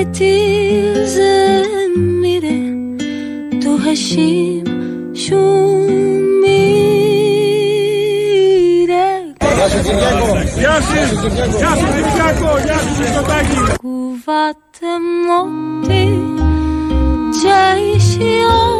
حياتي زمرة تهشم شميرة قوة موتي تعيش يوم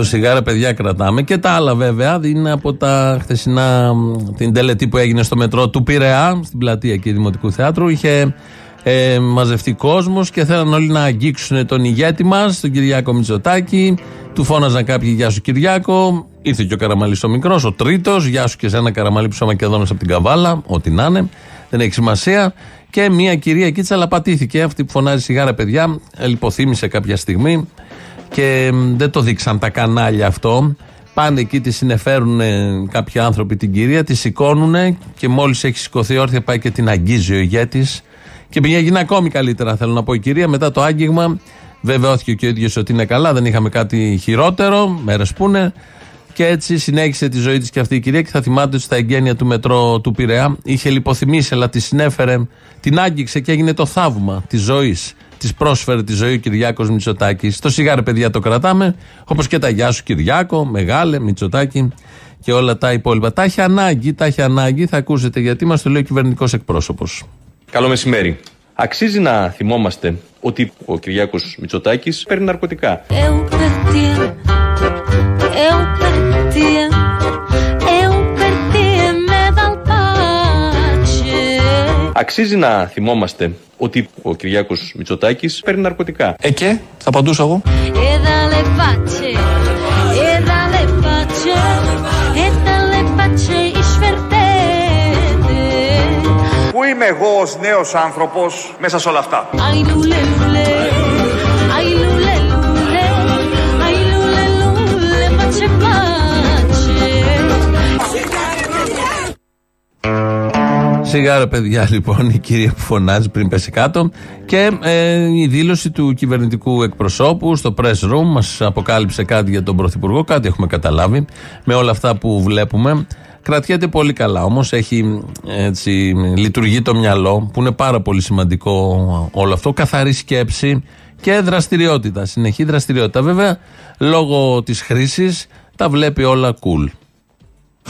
Το σιγάρα, παιδιά, κρατάμε. Και τα άλλα, βέβαια, είναι από τα χθεσινά, την τελετή που έγινε στο μετρό του Πειραιά, στην πλατεία και Δημοτικού Θεάτρου. Είχε ε, μαζευτεί κόσμος και θέλαν όλοι να αγγίξουν τον ηγέτη μας, τον Κυριάκο Μητσοτάκη. Του φώναζαν κάποιοι Γεια σου Κυριάκο. Ήρθε και ο Καραμαλής ο μικρός, ο τρίτος. Γεια σου και σε ένα Καραμαλή που Μακεδόνο από την Καβάλα. Ό,τι να είναι. Δεν έχει σημασία. Και μια κυρία εκεί τσαλαπατήθηκε. Αυτή που φωνάζει σιγάρα, παιδιά. Λιποθύμησε κάποια στιγμή και δεν το δείξαν τα κανάλια αυτό. Πάνε εκεί, τη συνεφέρουν κάποιοι άνθρωποι την κυρία, τη σηκώνουν και μόλις έχει σηκωθεί όρθια πάει και την αγγίζει ο ηγέτης. Και έγινε ακόμη καλύτερα, θέλω να πω η κυρία. Μετά το άγγιγμα, βεβαιώθηκε και ο ίδιος ότι είναι καλά, δεν είχαμε κάτι χειρότερο, μέρες που είναι. Και έτσι συνέχισε τη ζωή της και αυτή η κυρία. Και θα θυμάται ότι στα εγγένεια του μετρό του Πειραιά είχε λιποθυμήσει, αλλά τη συνέφερε, την άγγιξε και έγινε το θαύμα της ζωής της πρόσφερε τη ζωή ο Κυριάκος Μητσοτάκης. Το σιγάρε, παιδιά, το κρατάμε. Όπως και τα γεια σου, Κυριάκο, Μεγάλε, Μητσοτάκη και όλα τα υπόλοιπα. Τα έχει ανάγκη, τα έχει ανάγκη. Θα ακούσετε γιατί μας το λέει ο κυβερνητικός εκπρόσωπος. Καλό μεσημέρι. Αξίζει να θυμόμαστε ότι ο Κυριάκος Μητσοτάκης παίρνει ναρκωτικά. Αξίζει να θυμόμαστε ότι ο Κυριάκος Μητσοτάκης παίρνει ναρκωτικά. Ε και, θα απαντούσα εγώ. Πού είμαι εγώ ως νέος άνθρωπος μέσα σε όλα αυτά; Σιγά παιδιά λοιπόν η κυρία που φωνάζει πριν πέσει κάτω και ε, η δήλωση του κυβερνητικού εκπροσώπου στο press room μας αποκάλυψε κάτι για τον Πρωθυπουργό, κάτι έχουμε καταλάβει με όλα αυτά που βλέπουμε. Κρατιέται πολύ καλά όμως, έχει έτσι λειτουργεί το μυαλό που είναι πάρα πολύ σημαντικό όλο αυτό, καθαρή σκέψη και δραστηριότητα, συνεχή δραστηριότητα. Βέβαια λόγω της χρήσης τα βλέπει όλα cool.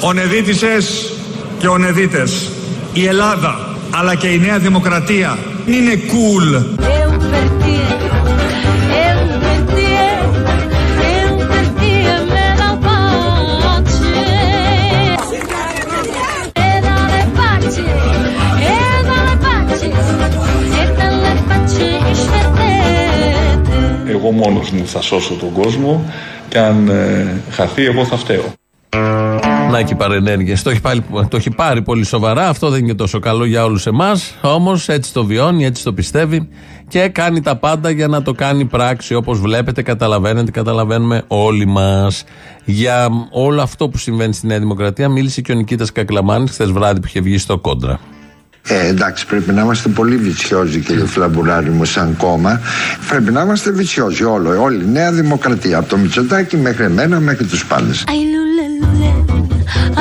Ονεδίτησες και ονεδίτες η Ελλάδα αλλά και η Νέα Δημοκρατία είναι cool. Εγώ μόνος μου θα σώσω τον κόσμο και αν ε, χαθεί εγώ θα φταίω. Να και παρενέργειε. Το, έχει το έχει πάρει πολύ σοβαρά. Αυτό δεν είναι τόσο καλό για όλους εμάς. Όμως έτσι το βιώνει, έτσι το πιστεύει και κάνει τα πάντα για να το κάνει πράξη. Όπως βλέπετε, καταλαβαίνετε, καταλαβαίνουμε όλοι μας. Για όλο αυτό που συμβαίνει στη Νέα Δημοκρατία μίλησε και ο Νικήτας Κακλαμάνης χθες βράδυ που είχε βγει στο κόντρα. Ε, εντάξει, πρέπει να είμαστε πολύ βιτσιόζοι, κύριε Φλαμπουράρη μου, σαν κόμμα. Πρέπει να είμαστε βιτσιόζοι, όλο, όλη η Νέα Δημοκρατία. Από το Μητσοτάκι μέχρι εμένα, μέχρι τους πάντες.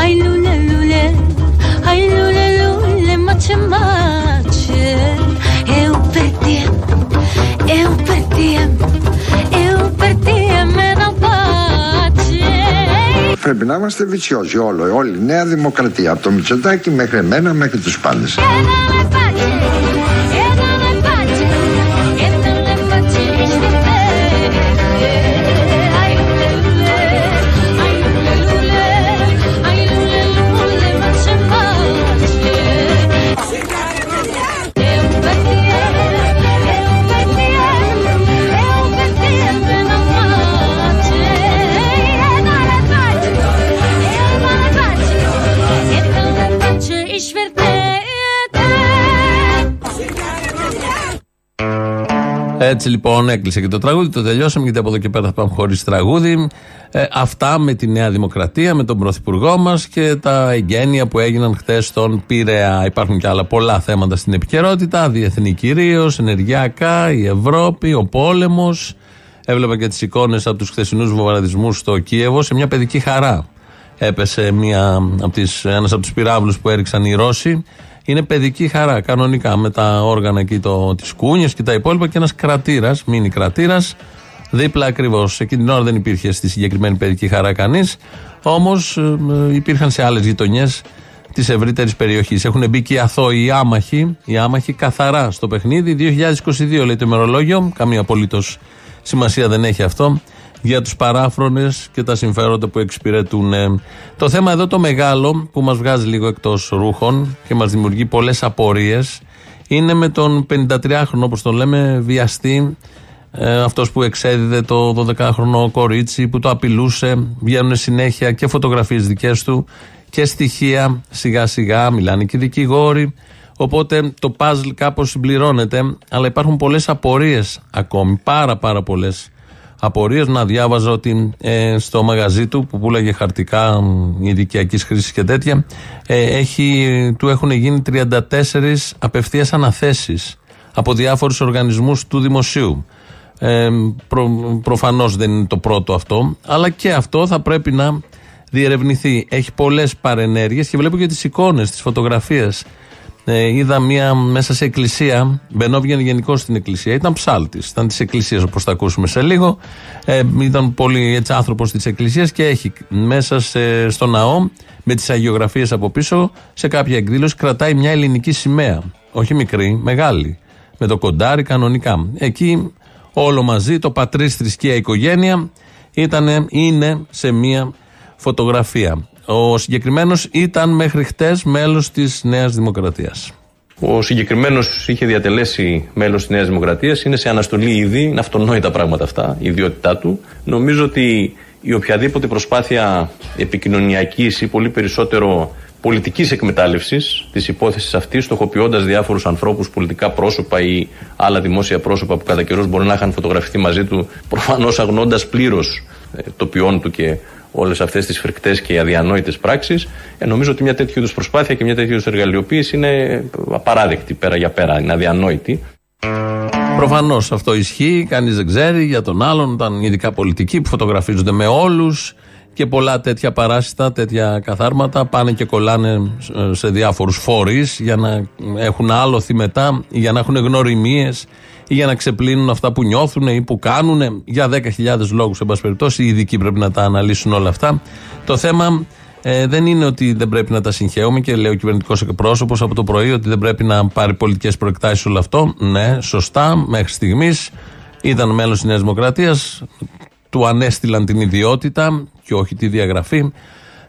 Ai lule lule, ai lule lule, mace mace Eu per te, eu per te, eu per te με να pace. Πρέπει να είμαστε βιτσιόζοι όλο, όλη η Νέα Δημοκρατία Από το Μητσοτάκι μέχρι εμένα, μέχρι τους πάντες Έτσι λοιπόν έκλεισε και το τραγούδι, το τελειώσαμε γιατί από εδώ και πέρα θα πάμε χωρίς τραγούδι. Ε, αυτά με τη Νέα Δημοκρατία, με τον Πρωθυπουργό μας και τα εγγένεια που έγιναν χθε στον Πειραιά. Υπάρχουν και άλλα πολλά θέματα στην επικαιρότητα, διεθνή κυρίως, ενεργειακά, η Ευρώπη, ο πόλεμος. Έβλεπα και τις εικόνες από τους χθεσινούς βομβαρδισμούς στο Κίεβο σε μια παιδική χαρά. Έπεσε μια, από τις, ένας από τους πυράβλους που έριξαν οι Ρώσοι είναι παιδική χαρά κανονικά με τα όργανα εκεί, το, τις κούνιες και τα υπόλοιπα και ένας κρατήρας, μίνι κρατήρας, δίπλα ακριβώς. Εκείνη την ώρα δεν υπήρχε στη συγκεκριμένη παιδική χαρά κανείς, όμως ε, υπήρχαν σε άλλες γειτονιές της ευρύτερης περιοχής. Έχουν μπει και οι αθώοι, οι άμαχοι, οι άμαχοι καθαρά στο παιχνίδι. 2022 λέει το ημερολόγιο, καμία απολύτως σημασία δεν έχει αυτό για τους παράφρονες και τα συμφέροντα που εξυπηρετούν. Το θέμα εδώ το μεγάλο που μας βγάζει λίγο εκτός ρούχων και μας δημιουργεί πολλές απορίες είναι με τον 53χρονο όπως τον λέμε βιαστή ε, αυτός που εξέδιδε το 12χρονο κορίτσι που το απειλούσε βγαίνουν συνέχεια και φωτογραφίες δικές του και στοιχεία σιγά σιγά μιλάνε και οι δικηγόροι οπότε το παζλ κάπως συμπληρώνεται αλλά υπάρχουν πολλές απορίες ακόμη πάρα πάρα πολλές απορίες. Να διάβαζα ότι ε, στο μαγαζί του που πουλάγε χαρτικά ειδικιακή χρήσης και τέτοια, ε, έχει, του έχουν γίνει 34 απευθείας αναθέσεις από διάφορους οργανισμούς του δημοσίου. Ε, προ, προφανώς δεν είναι το πρώτο αυτό, αλλά και αυτό θα πρέπει να διερευνηθεί. Έχει πολλές παρενέργειες και βλέπω και τις εικόνες, τις φωτογραφίες ε, είδα μία μέσα σε εκκλησία. Μπαινόβγαινε γενικώ στην εκκλησία. Ήταν ψάλτης. Ήταν της εκκλησίας, όπως θα ακούσουμε σε λίγο. Ε, ήταν πολύ έτσι άνθρωπος της εκκλησίας και έχει μέσα σε, στο ναό, με τις αγιογραφίες από πίσω, σε κάποια εκδήλωση κρατάει μια ελληνική σημαία. Όχι μικρή, μεγάλη. Με το κοντάρι κανονικά. Εκεί όλο μαζί, το πατρίς θρησκεία οικογένεια, ήτανε, είναι σε μία φωτογραφία. Ο συγκεκριμένος ήταν μέχρι χτες μέλος της Νέας Δημοκρατίας. Ο συγκεκριμένος είχε διατελέσει μέλος της Νέας Δημοκρατίας, είναι σε αναστολή ήδη, είναι αυτονόητα πράγματα αυτά, η ιδιότητά του. Νομίζω ότι η οποιαδήποτε προσπάθεια επικοινωνιακής ή πολύ περισσότερο πολιτικής εκμετάλλευσης της υπόθεσης αυτής, στοχοποιώντας διάφορους ανθρώπους, πολιτικά πρόσωπα ή άλλα δημόσια πρόσωπα που κατά καιρού μπορεί να είχαν φωτογραφηθεί μαζί του, προφανώς αγνώντας πλήρως ε, το ποιόν του και όλες αυτές τις φρικτές και αδιανόητες πράξεις. Ε, νομίζω ότι μια τέτοιου είδους προσπάθεια και μια τέτοιου είδους εργαλειοποίηση είναι απαράδεκτη πέρα για πέρα, είναι αδιανόητη. Προφανώς αυτό ισχύει, κανείς δεν ξέρει για τον άλλον. Ήταν ειδικά πολιτικοί που φωτογραφίζονται με όλους και πολλά τέτοια παράσιτα, τέτοια καθάρματα πάνε και κολλάνε σε διάφορους φορείς για να έχουν άλοθη μετά, για να έχουν γνωριμίες ή για να ξεπλύνουν αυτά που νιώθουν ή που κάνουν για 10.000 λόγους. Εν πάση περιπτώσει, οι ειδικοί πρέπει να τα αναλύσουν όλα αυτά. Το θέμα ε, δεν είναι ότι δεν πρέπει να τα συγχαίουμε και λέει ο κυβερνητικός εκπρόσωπος από το πρωί ότι δεν πρέπει να πάρει πολιτικές προεκτάσεις όλο αυτό. Ναι, σωστά, μέχρι στιγμής ήταν μέλος της Νέας Δημοκρατίας. Του ανέστηλαν την ιδιότητα και όχι τη διαγραφή.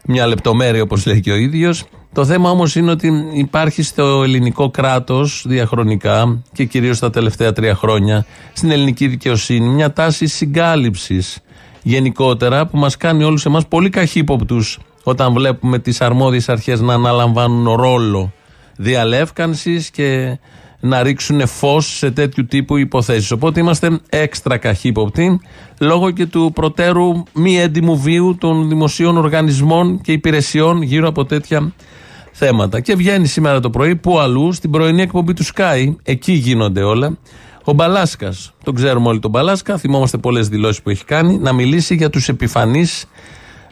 Μια λεπτομέρεια, όπως λέει και ο ίδιος. Το θέμα όμως είναι ότι υπάρχει στο ελληνικό κράτος διαχρονικά και κυρίως τα τελευταία τρία χρόνια στην ελληνική δικαιοσύνη μια τάση συγκάλυψης γενικότερα που μας κάνει όλους εμάς πολύ καχύποπτους όταν βλέπουμε τις αρμόδιες αρχές να αναλαμβάνουν ρόλο διαλεύκανσης και να ρίξουν φως σε τέτοιου τύπου υποθέσεις. Οπότε είμαστε έξτρα καχύποπτοι λόγω και του προτέρου μη έντιμου βίου των δημοσίων οργανισμών και υπηρεσιών γύρω από τέτοια θέματα. Και βγαίνει σήμερα το πρωί που αλλού στην πρωινή εκπομπή του Sky, εκεί γίνονται όλα. Ο Μπαλάσκας, τον ξέρουμε όλοι τον Μπαλάσκα, θυμόμαστε πολλές δηλώσεις που έχει κάνει, να μιλήσει για τους επιφανείς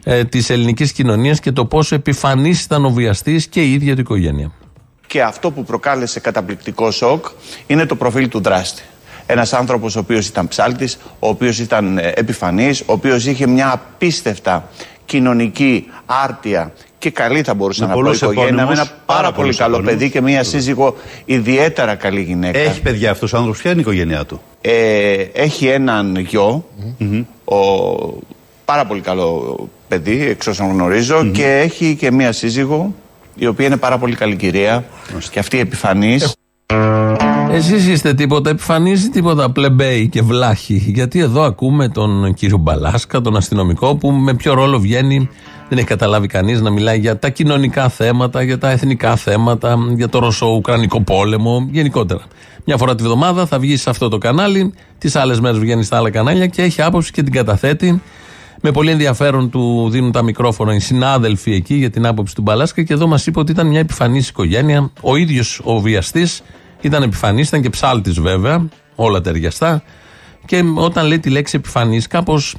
ε, της ελληνικής κοινωνίας και το πόσο επιφανής ήταν ο βιαστής και η ίδια του οικογένεια. Και αυτό που προκάλεσε καταπληκτικό σοκ είναι το προφίλ του δράστη. Ένας άνθρωπος ο οποίος ήταν ψάλτης, ο οποίος ήταν ε, επιφανής, ο οποίος είχε μια απίστευτα κοινωνική άρτια και καλή θα μπορούσα να πω οικογένεια. Με ένα πάρα, πολύ καλό παιδί και μια σύζυγο ιδιαίτερα καλή γυναίκα. Έχει παιδιά αυτός ο άνθρωπος, ποια είναι η οικογένειά του; Ε, έχει έναν γιο, ο, πάρα πολύ καλό παιδί, εξ όσων γνωρίζω, και έχει και μια σύζυγο, η οποία είναι πάρα πολύ καλή κυρία και αυτή επιφανής. Εσείς είστε τίποτα επιφανή ή τίποτα πλεμπέι και βλάχοι. Γιατί εδώ ακούμε τον κύριο Μπαλάσκα, τον αστυνομικό, που με ποιο ρόλο βγαίνει Δεν έχει καταλάβει κανείς να μιλάει για τα κοινωνικά θέματα, για τα εθνικά θέματα, για το Ρωσο-Ουκρανικό πόλεμο, γενικότερα. Μια φορά τη βδομάδα θα βγει σε αυτό το κανάλι, τις άλλες μέρες βγαίνει στα άλλα κανάλια και έχει άποψη και την καταθέτει. Με πολύ ενδιαφέρον του δίνουν τα μικρόφωνα οι συνάδελφοι εκεί για την άποψη του Μπαλάσκα και εδώ μας είπε ότι ήταν μια επιφανής οικογένεια. Ο ίδιος ο βιαστής ήταν επιφανής, ήταν και ψάλτης βέβαια, όλα ταιριαστά. Και όταν λέει τη λέξη επιφανής, κάπως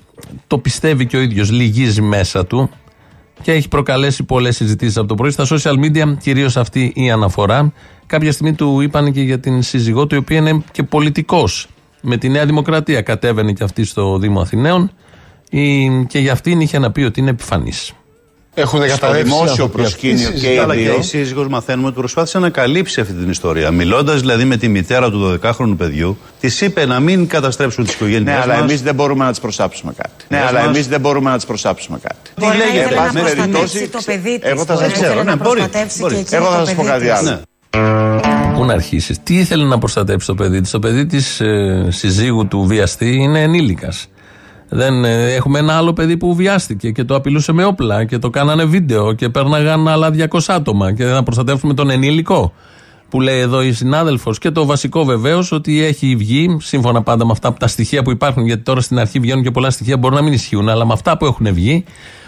το πιστεύει και ο ίδιος, λυγίζει μέσα του και έχει προκαλέσει πολλές συζητήσεις από το πρωί. Στα social media, κυρίως αυτή η αναφορά. Κάποια στιγμή του είπαν και για την σύζυγό του, η οποία είναι και πολιτικός. Με τη Νέα Δημοκρατία κατέβαινε και αυτή στο Δήμο Αθηναίων η- και για αυτήν είχε να πει ότι είναι επιφανής. Έχουν Στο καταρρεύσει οι δημόσιο άνθρωποι αυτοί. προσκήνιο και οι Αλλά και δύο. η σύζυγος μαθαίνουμε ότι προσπάθησε να καλύψει αυτή την ιστορία. Μιλώντας δηλαδή με τη μητέρα του 12χρονου παιδιού, της είπε να μην καταστρέψουν τις οικογένειές Ναι, αλλά μας. εμείς δεν μπορούμε να τις προσάψουμε κάτι. Ναι, Πες αλλά μας. εμείς δεν μπορούμε να τις προσάψουμε κάτι. Τι λέγεται, Εν πάση να περιπτώσει, προστατεύσει το παιδί της, Εγώ θα μπορεί σας να ξέρω, ήθελε ναι, να μπορεί, προστατεύσει μπορεί. και εκείνη Εγώ θα το σας πω παιδί κάτι της. άλλο. Ναι. Πού να αρχίσεις, τι ήθελε να προστατέψει το παιδί της; Το παιδί της ε, συζύγου του βιαστή είναι ενήλικας. Δεν, ε, έχουμε ένα άλλο παιδί που βιάστηκε και το απειλούσε με όπλα και το κάνανε βίντεο και πέρναγαν άλλα 200 άτομα και να προστατεύσουμε τον ενήλικο που λέει εδώ η συνάδελφος. Και το βασικό βεβαίως ότι έχει βγει, σύμφωνα πάντα με αυτά από τα στοιχεία που υπάρχουν, γιατί τώρα στην αρχή βγαίνουν και πολλά στοιχεία μπορεί να μην ισχύουν, αλλά με αυτά που έχουν βγει,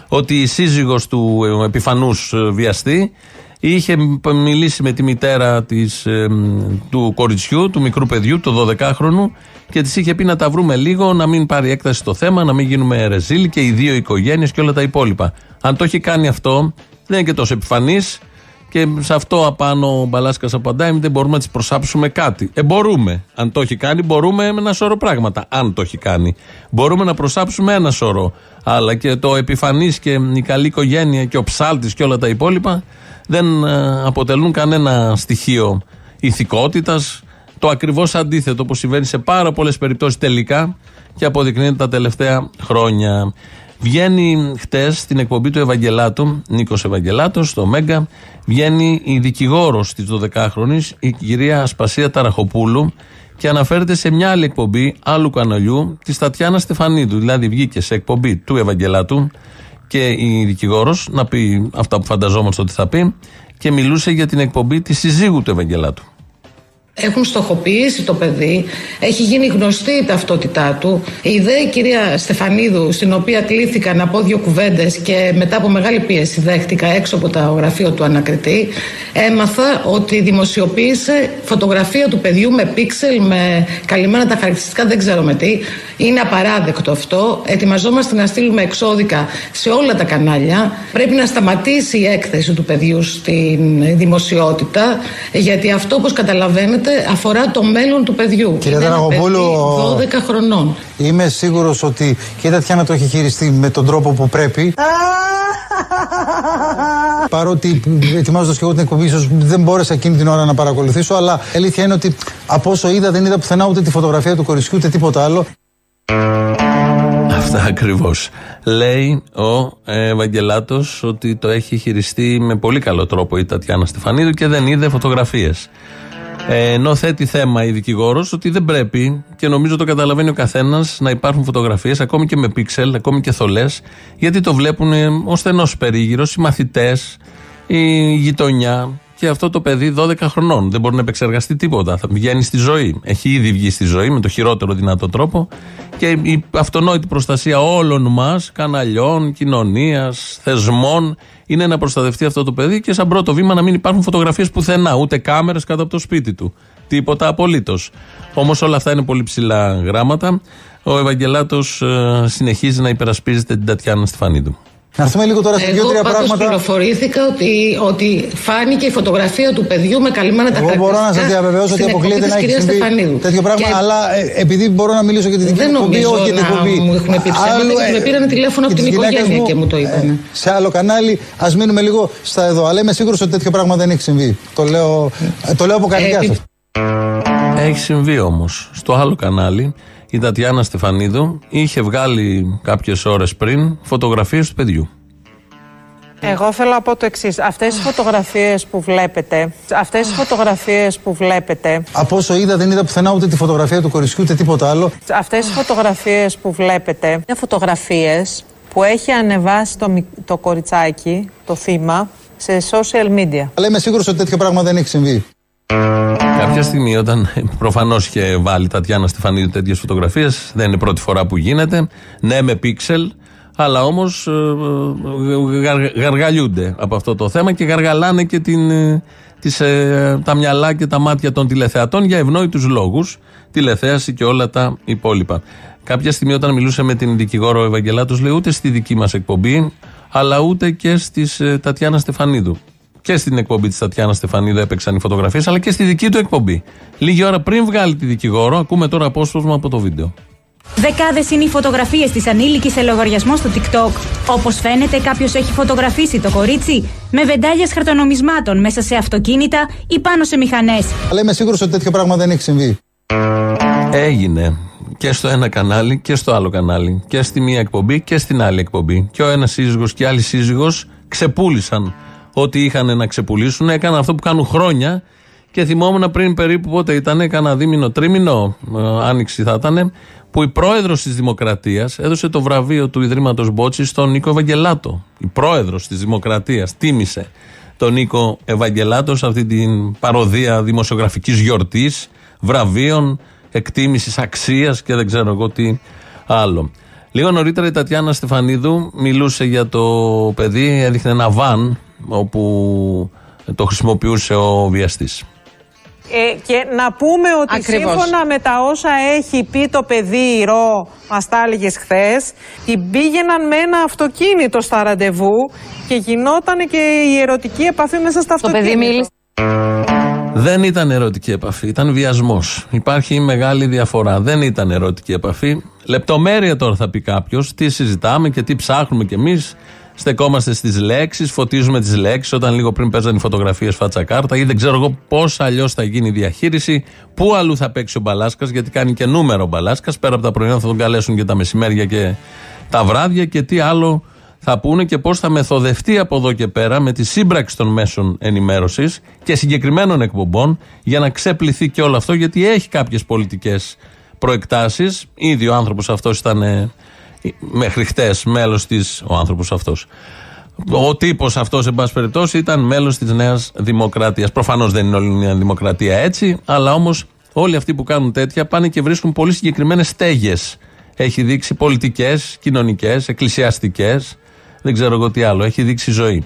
ότι η σύζυγος του ε, επιφανούς βιαστή είχε μ- μιλήσει με τη μητέρα της, ε, μ, του κοριτσιού, του μικρού παιδιού, του 12χρονου, και της είχε πει να τα βρούμε λίγο, να μην πάρει έκταση στο θέμα, να μην γίνουμε ρεζίλ και οι δύο οικογένειες και όλα τα υπόλοιπα. Αν το έχει κάνει αυτό, δεν είναι και τόσο επιφανής. Και σε αυτό απάνω ο Μπαλάσκας απαντάει: Δεν μπορούμε να της προσάψουμε κάτι. Ε, μπορούμε. Αν το έχει κάνει, μπορούμε με ένα σώρο πράγματα. Αν το έχει κάνει. Μπορούμε να προσάψουμε ένα σώρο. Αλλά και το επιφανής και η καλή οικογένεια και ο ψάλτης και όλα τα υπόλοιπα δεν ε, αποτελούν κανένα στοιχείο ηθικότητας. Το ακριβώς αντίθετο που συμβαίνει σε πάρα πολλές περιπτώσεις τελικά και αποδεικνύεται τα τελευταία χρόνια. Βγαίνει χτες στην εκπομπή του Ευαγγελάτου, Νίκος Ευαγγελάτος, στο Μέγκα, βγαίνει η δικηγόρος της 12χρονη, η κυρία Ασπασία Ταραχοπούλου, και αναφέρεται σε μια άλλη εκπομπή άλλου καναλιού, της Τατιάνα Στεφανίδου. Δηλαδή βγήκε σε εκπομπή του Ευαγγελάτου και η δικηγόρος να πει αυτά που φανταζόμαστε ότι θα πει και μιλούσε για την εκπομπή της συζύγου του Ευαγγελάτου. Έχουν στοχοποιήσει το παιδί, έχει γίνει γνωστή η ταυτότητά του. Η δε η κυρία Στεφανίδου, στην οποία κλήθηκα να πω δύο κουβέντες και μετά από μεγάλη πίεση δέχτηκα έξω από το γραφείο του ανακριτή, έμαθα ότι δημοσιοποίησε φωτογραφία του παιδιού με πίξελ, με καλυμμένα τα χαρακτηριστικά, δεν ξέρω με τι. Είναι απαράδεκτο αυτό. Ετοιμαζόμαστε να στείλουμε εξώδικα σε όλα τα κανάλια. Πρέπει να σταματήσει η έκθεση του παιδιού στην δημοσιότητα, γιατί αυτό, όπως καταλαβαίνετε, αφορά το μέλλον του παιδιού. Κυρία Είναι ένα Δραγοπούλου, παιδί 12 χρονών. Είμαι σίγουρος ότι και η Τατιάνα το έχει χειριστεί με τον τρόπο που πρέπει. Παρότι ετοιμάζοντας και εγώ την εκπομπή, ίσως δεν μπόρεσα εκείνη την ώρα να παρακολουθήσω, αλλά η αλήθεια είναι ότι από όσο είδα, δεν είδα πουθενά ούτε τη φωτογραφία του κοριτσιού ούτε τίποτα άλλο. Αυτά ακριβώς. Λέει ο Ευαγγελάτος ότι το έχει χειριστεί με πολύ καλό τρόπο η Τατιάνα Στεφανίδου και δεν είδε φωτογραφίες. Ε, ενώ θέτει θέμα η δικηγόρος ότι δεν πρέπει και νομίζω το καταλαβαίνει ο καθένας να υπάρχουν φωτογραφίες ακόμη και με πίξελ, ακόμη και θολές, γιατί το βλέπουν ο στενός περίγυρος, οι μαθητές, η γειτονιά. Και αυτό το παιδί 12 χρονών δεν μπορεί να επεξεργαστεί τίποτα. Θα βγαίνει στη ζωή. Έχει ήδη βγει στη ζωή με το χειρότερο δυνατό τρόπο. Και η αυτονόητη προστασία όλων μας, καναλιών, κοινωνίας, θεσμών, είναι να προστατευτεί αυτό το παιδί και σαν πρώτο βήμα να μην υπάρχουν φωτογραφίες πουθενά, ούτε κάμερες κάτω από το σπίτι του. Τίποτα απολύτως. Όμως όλα αυτά είναι πολύ ψηλά γράμματα. Ο Ευαγγελάτος συνεχίζει να υπερασπίζεται την Τατιάνα Στεφανίδου. Να έρθουμε λίγο τώρα σε Εγώ δύο-τρία πάντως πράγματα. πληροφορήθηκα ότι, ότι φάνηκε η φωτογραφία του παιδιού με καλυμμένα τα Εγώ μπορώ να σας διαβεβαιώσω ότι στην αποκλείεται εκπομπή να της έχει κυρίας συμβεί Στεφανίδου. τέτοιο πράγμα. Και Αλλά ε, επειδή μπορώ να μιλήσω για τη δική Δεν μου εκπομπή, νομίζω όχι για την να εκπομπή. μου έχουν πει ψέματα άλλου, και με ε, πήραν τηλέφωνο από και την τις γυναίκες οικογένεια και μου το είπανε. ε, σε άλλο κανάλι, ας μείνουμε λίγο στα εδώ. Αλλά είμαι σίγουρος ότι τέτοιο πράγμα δεν έχει συμβεί. Το λέω, ε, το λέω από καρδιά Ε, σας. Έχει συμβεί όμως. Στο άλλο κανάλι, η Τατιάνα Στεφανίδου είχε βγάλει κάποιες ώρες πριν φωτογραφίες του παιδιού. Εγώ θέλω να πω το εξής. Αυτές οι φωτογραφίες που βλέπετε, αυτές οι φωτογραφίες που βλέπετε, Από όσο είδα, δεν είδα πουθενά ούτε τη φωτογραφία του κοριτσιού ούτε τίποτα άλλο. αυτές οι φωτογραφίες που βλέπετε είναι φωτογραφίες που έχει ανεβάσει το, μι- το κοριτσάκι, το θύμα, σε social media. Αλλά είμαι σίγουρος ότι τέτοιο πράγμα δεν έχει συμβεί. Κάποια στιγμή, όταν προφανώς είχε βάλει η Τατιάνα Στεφανίδου τέτοιες φωτογραφίες, δεν είναι πρώτη φορά που γίνεται. Ναι, με πίξελ, αλλά όμως γαργαλιούνται από αυτό το θέμα και γαργαλάνε και την, ε, τις, ε, τα μυαλά και τα μάτια των τηλεθεατών για ευνόητους λόγους. Τηλεθέαση και όλα τα υπόλοιπα. Κάποια στιγμή, όταν μιλούσε με την δικηγόρο Ευαγγελάτος, λέει ούτε στη δική μας εκπομπή, αλλά ούτε και στη ε, Τατιάνα Στεφανίδου. Και στην εκπομπή της Τατιάνα Στεφανίδου έπαιξαν οι φωτογραφίες, αλλά και στη δική του εκπομπή. Λίγη ώρα πριν βγάλει τη δικηγόρο, ακούμε τώρα απόσπασμα από το βίντεο. Δεκάδες είναι οι φωτογραφίες της ανήλικης σε λογαριασμό στο TikTok. Όπως φαίνεται, κάποιος έχει φωτογραφίσει το κορίτσι με βεντάλιε χαρτονομισμάτων μέσα σε αυτοκίνητα ή πάνω σε μηχανές. Αλλά είμαι σίγουρος ότι τέτοιο πράγμα δεν έχει συμβεί. Έγινε και στο ένα κανάλι και στο άλλο κανάλι. Και στη μία εκπομπή και στην άλλη εκπομπή. Και ο ένας σύζυγος και η άλλη σύζυγος ξεπούλησαν ό,τι είχαν να ξεπουλήσουν. Έκαναν αυτό που κάνουν χρόνια. Και θυμόμουν πριν περίπου πότε ήταν, έκανα δίμηνο, τρίμηνο, ε, άνοιξη θα ήταν, που η πρόεδρος της Δημοκρατίας έδωσε το βραβείο του Ιδρύματος Μπότσης στον Νίκο Ευαγγελάτο. Η πρόεδρος της Δημοκρατίας τίμησε τον Νίκο Ευαγγελάτο σε αυτή την παροδία δημοσιογραφικής γιορτής, βραβείων, εκτίμησης αξίας και δεν ξέρω εγώ τι άλλο. Λίγο νωρίτερα η Τατιάνα Στεφανίδου μιλούσε για το παιδί, έδειχνε ένα βαν όπου το χρησιμοποιούσε ο βιαστής. Ε, και να πούμε ότι Ακριβώς. σύμφωνα με τα όσα έχει πει το παιδί η Ρο, μας τα έλεγε χθες, την πήγαιναν με ένα αυτοκίνητο στα ραντεβού και γινόταν και η ερωτική επαφή μέσα στα Το αυτοκίνητα. παιδί μίλησε. Δεν ήταν ερωτική επαφή, ήταν βιασμός. Υπάρχει μεγάλη διαφορά. Δεν ήταν ερωτική επαφή. Λεπτομέρεια τώρα θα πει κάποιος, τι συζητάμε και τι ψάχνουμε κι εμείς. Στεκόμαστε στις λέξεις, φωτίζουμε τις λέξεις όταν λίγο πριν παίζαν οι φωτογραφίες φάτσα κάρτα ή δεν ξέρω εγώ πώς αλλιώς θα γίνει η διαχείριση. Πού αλλού θα παίξει ο Μπαλάσκας, γιατί κάνει και νούμερο ο Μπαλάσκας. Πέρα από τα πρωινά θα τον καλέσουν και τα μεσημέρια και τα βράδια και τι άλλο θα πούνε και πώς θα μεθοδευτεί από εδώ και πέρα με τη σύμπραξη των μέσων ενημέρωσης και συγκεκριμένων εκπομπών για να ξεπληθεί και όλο αυτό, γιατί έχει κάποιες πολιτικές προεκτάσεις. Ήδη ο άνθρωπος αυτός ήταν ε, μέχρι χτες μέλος της. Ο άνθρωπος αυτός. Ο τύπος αυτός, εν πάση περιπτώσει, ήταν μέλος της Νέας Δημοκρατίας. Προφανώς δεν είναι όλη η Νέα Δημοκρατία έτσι, αλλά όμως όλοι αυτοί που κάνουν τέτοια πάνε και βρίσκουν πολύ συγκεκριμένες στέγες. Έχει δείξει πολιτικές, κοινωνικές, εκκλησιαστικές, δεν ξέρω εγώ τι άλλο. Έχει δείξει ζωή.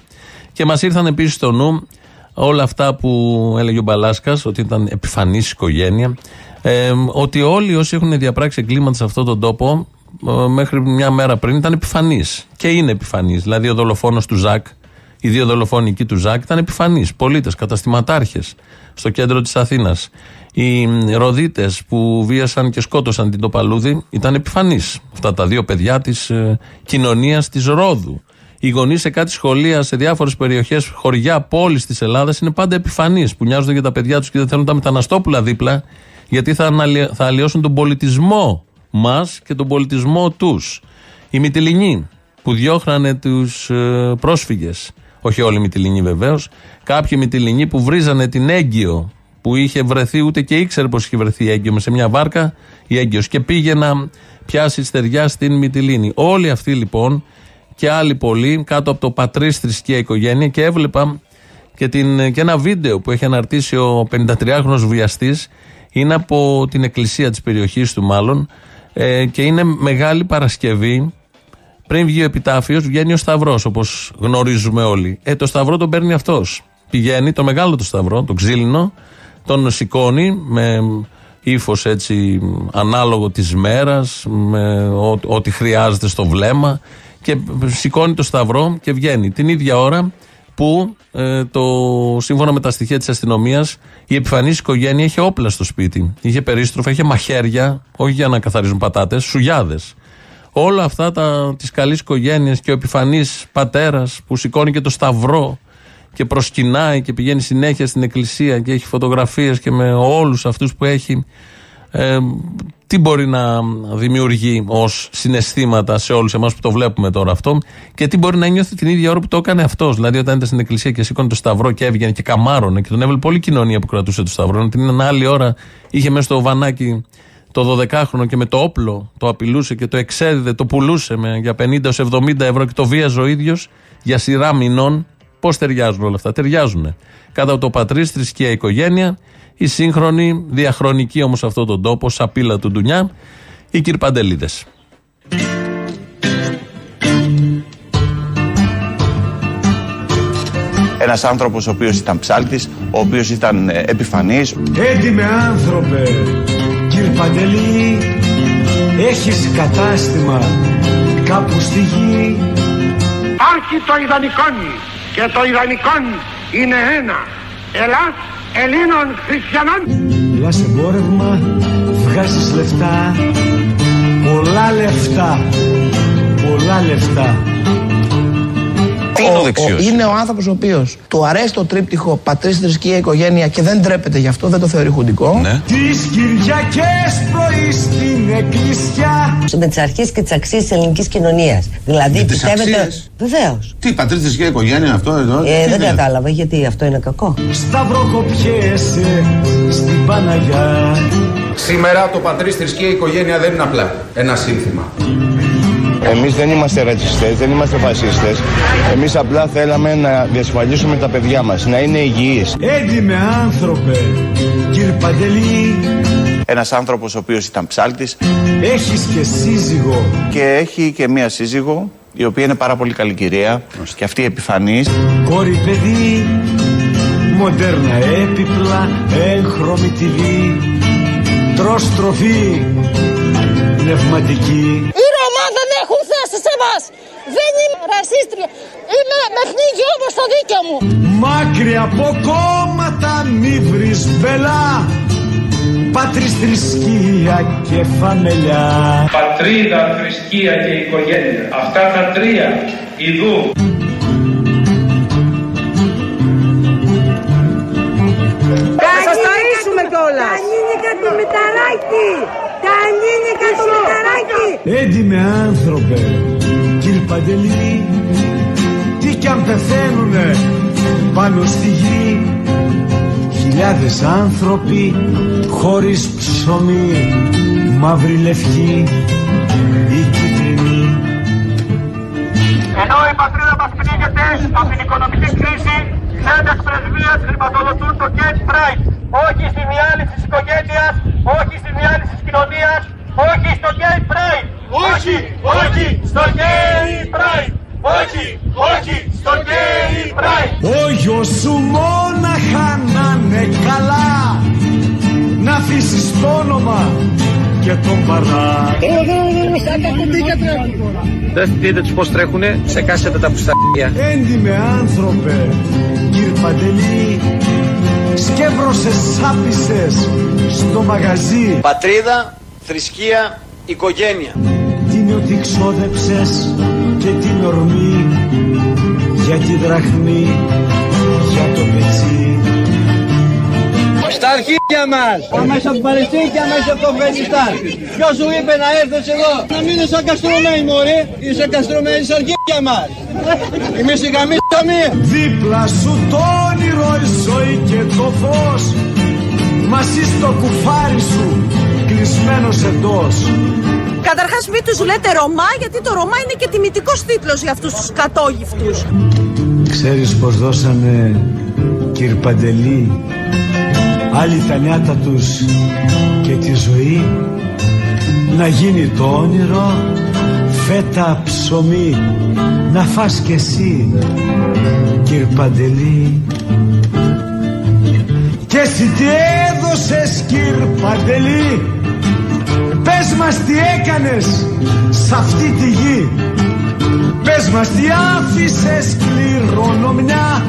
Και μας ήρθαν επίσης στο νου όλα αυτά που έλεγε ο Μπαλάσκας, ότι ήταν επιφανής οικογένεια. Ε, ότι όλοι όσοι έχουν διαπράξει εγκλήματα σε αυτόν τον τόπο ε, μέχρι μια μέρα πριν ήταν επιφανεί. Και είναι επιφανεί. Δηλαδή ο δολοφόνος του Ζακ, οι δύο δολοφόνοι εκεί του Ζακ ήταν επιφανείς. Πολίτες, καταστηματάρχες στο κέντρο της Αθήνας. Οι ροδίτες που βίασαν και σκότωσαν την Τοπαλούδη ήταν επιφανείς. Αυτά τα δύο παιδιά της ε, κοινωνίας της Ρόδου. Οι γονείς σε κάτι σχολεία σε διάφορες περιοχές, χωριά, πόλεις της Ελλάδας είναι πάντα επιφανείς που νοιάζονται για τα παιδιά τους και δεν θέλουν τα μεταναστόπουλα δίπλα, γιατί θα, αναλυ- θα αλλοιώσουν τον πολιτισμό μας και τον πολιτισμό τους. Οι Μυτιλινοί που διώχνανε τους ε, πρόσφυγες. Όχι όλοι οι Μυτιλινοί βεβαίως. Κάποιοι Μυτιλινοί που βρίζανε την έγκυο που είχε βρεθεί, ούτε και ήξερε πως είχε βρεθεί η έγκυο με σε μια βάρκα η έγκυος και πήγε να πιάσει στεριά στην Μυτιλίνη. Όλοι αυτοί λοιπόν και άλλοι πολλοί κάτω από το πατρίς θρησκεία οικογένεια και έβλεπα και, την, και ένα βίντεο που έχει αναρτήσει ο 53χρονος βιαστής είναι από την εκκλησία της περιοχής του μάλλον ε, και είναι Μεγάλη Παρασκευή. Πριν βγει ο επιτάφιος βγαίνει ο Σταυρός όπως γνωρίζουμε όλοι. Ε, το Σταυρό τον παίρνει αυτός. Πηγαίνει το μεγάλο το Σταυρό, το ξύλινο τον σηκώνει με ύφος έτσι ανάλογο της μέρας με ό- ό,τι χρειάζεται στο βλέμμα και σηκώνει το σταυρό και βγαίνει. Την ίδια ώρα που ε, το, σύμφωνα με τα στοιχεία της αστυνομίας η επιφανής οικογένεια είχε όπλα στο σπίτι. Είχε περίστροφα, είχε μαχαίρια όχι για να καθαρίζουν πατάτες, σουγιάδες. Όλα αυτά τα, της καλής οικογένειας και ο επιφανής πατέρας που σηκώνει και το σταυρό και προσκυνάει και πηγαίνει συνέχεια στην εκκλησία και έχει φωτογραφίες και με όλους αυτούς που έχει ε, τι μπορεί να δημιουργεί ως συναισθήματα σε όλους εμάς που το βλέπουμε τώρα αυτό και τι μπορεί να νιώθει την ίδια ώρα που το έκανε αυτός δηλαδή όταν ήταν στην εκκλησία και σήκωνε το σταυρό και έβγαινε και καμάρωνε και τον έβλεπε όλη η κοινωνία που κρατούσε το σταυρό την άλλη ώρα είχε μέσα στο βανάκι το 12χρονο και με το όπλο το απειλούσε και το εξέδιδε, το πουλούσε με, για 50-70 ευρώ και το βίαζε ο ίδιος για σειρά μηνών. Πώς ταιριάζουν όλα αυτά, ταιριάζουν. Κατά το πατρί, θρησκεία, οικογένεια, η σύγχρονη, διαχρονική όμως αυτόν τον τόπο, σαπίλα του Ντουνιά, οι κυρπαντελίδες. Ένας άνθρωπος ο οποίος ήταν ψάλτης, ο οποίος ήταν ε, επιφανής. Έντιμε άνθρωπε, κύριε Παντελή, έχεις κατάστημα κάπου στη γη. Υπάρχει το ιδανικόν και το ιδανικόν είναι ένα. Ελλάς Ελλήνων Χριστιανών. Μιλάς εμπόρευμα, βγάζεις λεφτά, πολλά λεφτά, πολλά λεφτά. Τι είναι ο, δεξιός. είναι ο άνθρωπος ο οποίος του αρέσει το τρίπτυχο πατρί, θρησκεία, οικογένεια και δεν τρέπεται γι' αυτό, δεν το θεωρεί χουντικό. Ναι. Τις Κυριακές πρωί στην εκκλησιά. Με τις αρχές και τις αξίες της ελληνικής κοινωνίας. Δηλαδή, τις πιστεύετε. αξίες; Βεβαίως. Τι, πατρί, θρησκεία, οικογένεια, αυτό εδώ; Ε, τι δεν είναι; κατάλαβα γιατί αυτό είναι κακό. Σταυροκοπιέσαι στην Παναγιά. Σήμερα το πατρίς θρησκεία οικογένεια δεν είναι απλά ένα σύνθημα. Εμείς δεν είμαστε ρατσιστές, δεν είμαστε φασίστες. Εμείς απλά θέλαμε να διασφαλίσουμε τα παιδιά μας, να είναι υγιείς. Έντιμε άνθρωπε, κύριε Παντελή, Ένας άνθρωπος ο οποίος ήταν ψάλτης έχεις και σύζυγο. και έχει και μία σύζυγο η οποία είναι πάρα πολύ καλή κυρία και αυτή επιφανής. Κόρη παιδί, μοντέρνα έπιπλα, έγχρωμη τυλί, τρως τροφή, πνευματική. Θέση σε εμάς. Δεν είμαι ρασίστρια. Είμαι με πνίγει όμως το δίκαιο μου. Μάκρυ από κόμματα μη βρεις μπελά, πατρίς θρησκεία και φαμελιά. Πατρίδα, θρησκεία και οικογένεια. Αυτά τα τρία ιδού. Θα σας ταΐσουμε κιόλας. Τα νίνικα του Μηταράκη. Τα νίνικα του Μηταράκη. Έντιμε άνθρωπε, κύριε Παντελή, τι κι αν πεθαίνουνε πάνω στη γη, χιλιάδες άνθρωποι χωρίς ψωμί, μαύρη λευκή ή κίτρινη. Ενώ η πατρίδα μας πνίγεται από την οικονομική κρίση, ξένες πρεσβείες χρηματοδοτούν το Gate Pride. Όχι στη διάλυση της οικογένειας, όχι στη διάλυση της κοινωνίας, όχι στο Gay Pride. Όχι, όχι στο Gay Pride. Όχι, όχι στο Gay Pride. Ο γιος σου μόναχα να είναι καλά Να αφήσεις το όνομα και τον παρά Δεν δείτε τους πώς τρέχουνε, σε κάσετε τα πουστάκια. Έντιμε άνθρωπε, κύριε Παντελή Σκεύρωσες σάπισες στο μαγαζί Πατρίδα, θρησκεία, οικογένεια. Την ότι ξόδεψες και την ορμή Για τη δραχμή, για το πετσί Στα αρχίδια μας! Αμέσως από την Παλαιστίνη και αμέσως από το Αφγανιστάν. Ποιος σου είπε να έρθεις εδώ; Να μείνεις σαν καστρωμένοι μωρέ. Είσαι καστρωμένοι στα αρχίδια μας. Εμείς οι γαμίσαμε. Δίπλα σου το όνειρο, η ζωή και το φως Μαζί στο κουφάρι σου, κλεισμένος εντός Καταρχάς μην τους λέτε Ρωμά γιατί το Ρωμά είναι και τιμητικός τίτλος για αυτούς τους κατόγυφτους. Ξέρεις πως δώσανε, κύριε Παντελή, άλλοι τα νιάτα τους και τη ζωή; Να γίνει το όνειρο φέτα ψωμί να φας κι εσύ, κύριε Παντελή. Και εσύ τι έδωσες, κύριε Παντελή, Πες μας τι έκανες σ' αυτή τη γη. Πες μας τι άφησες κληρονομιά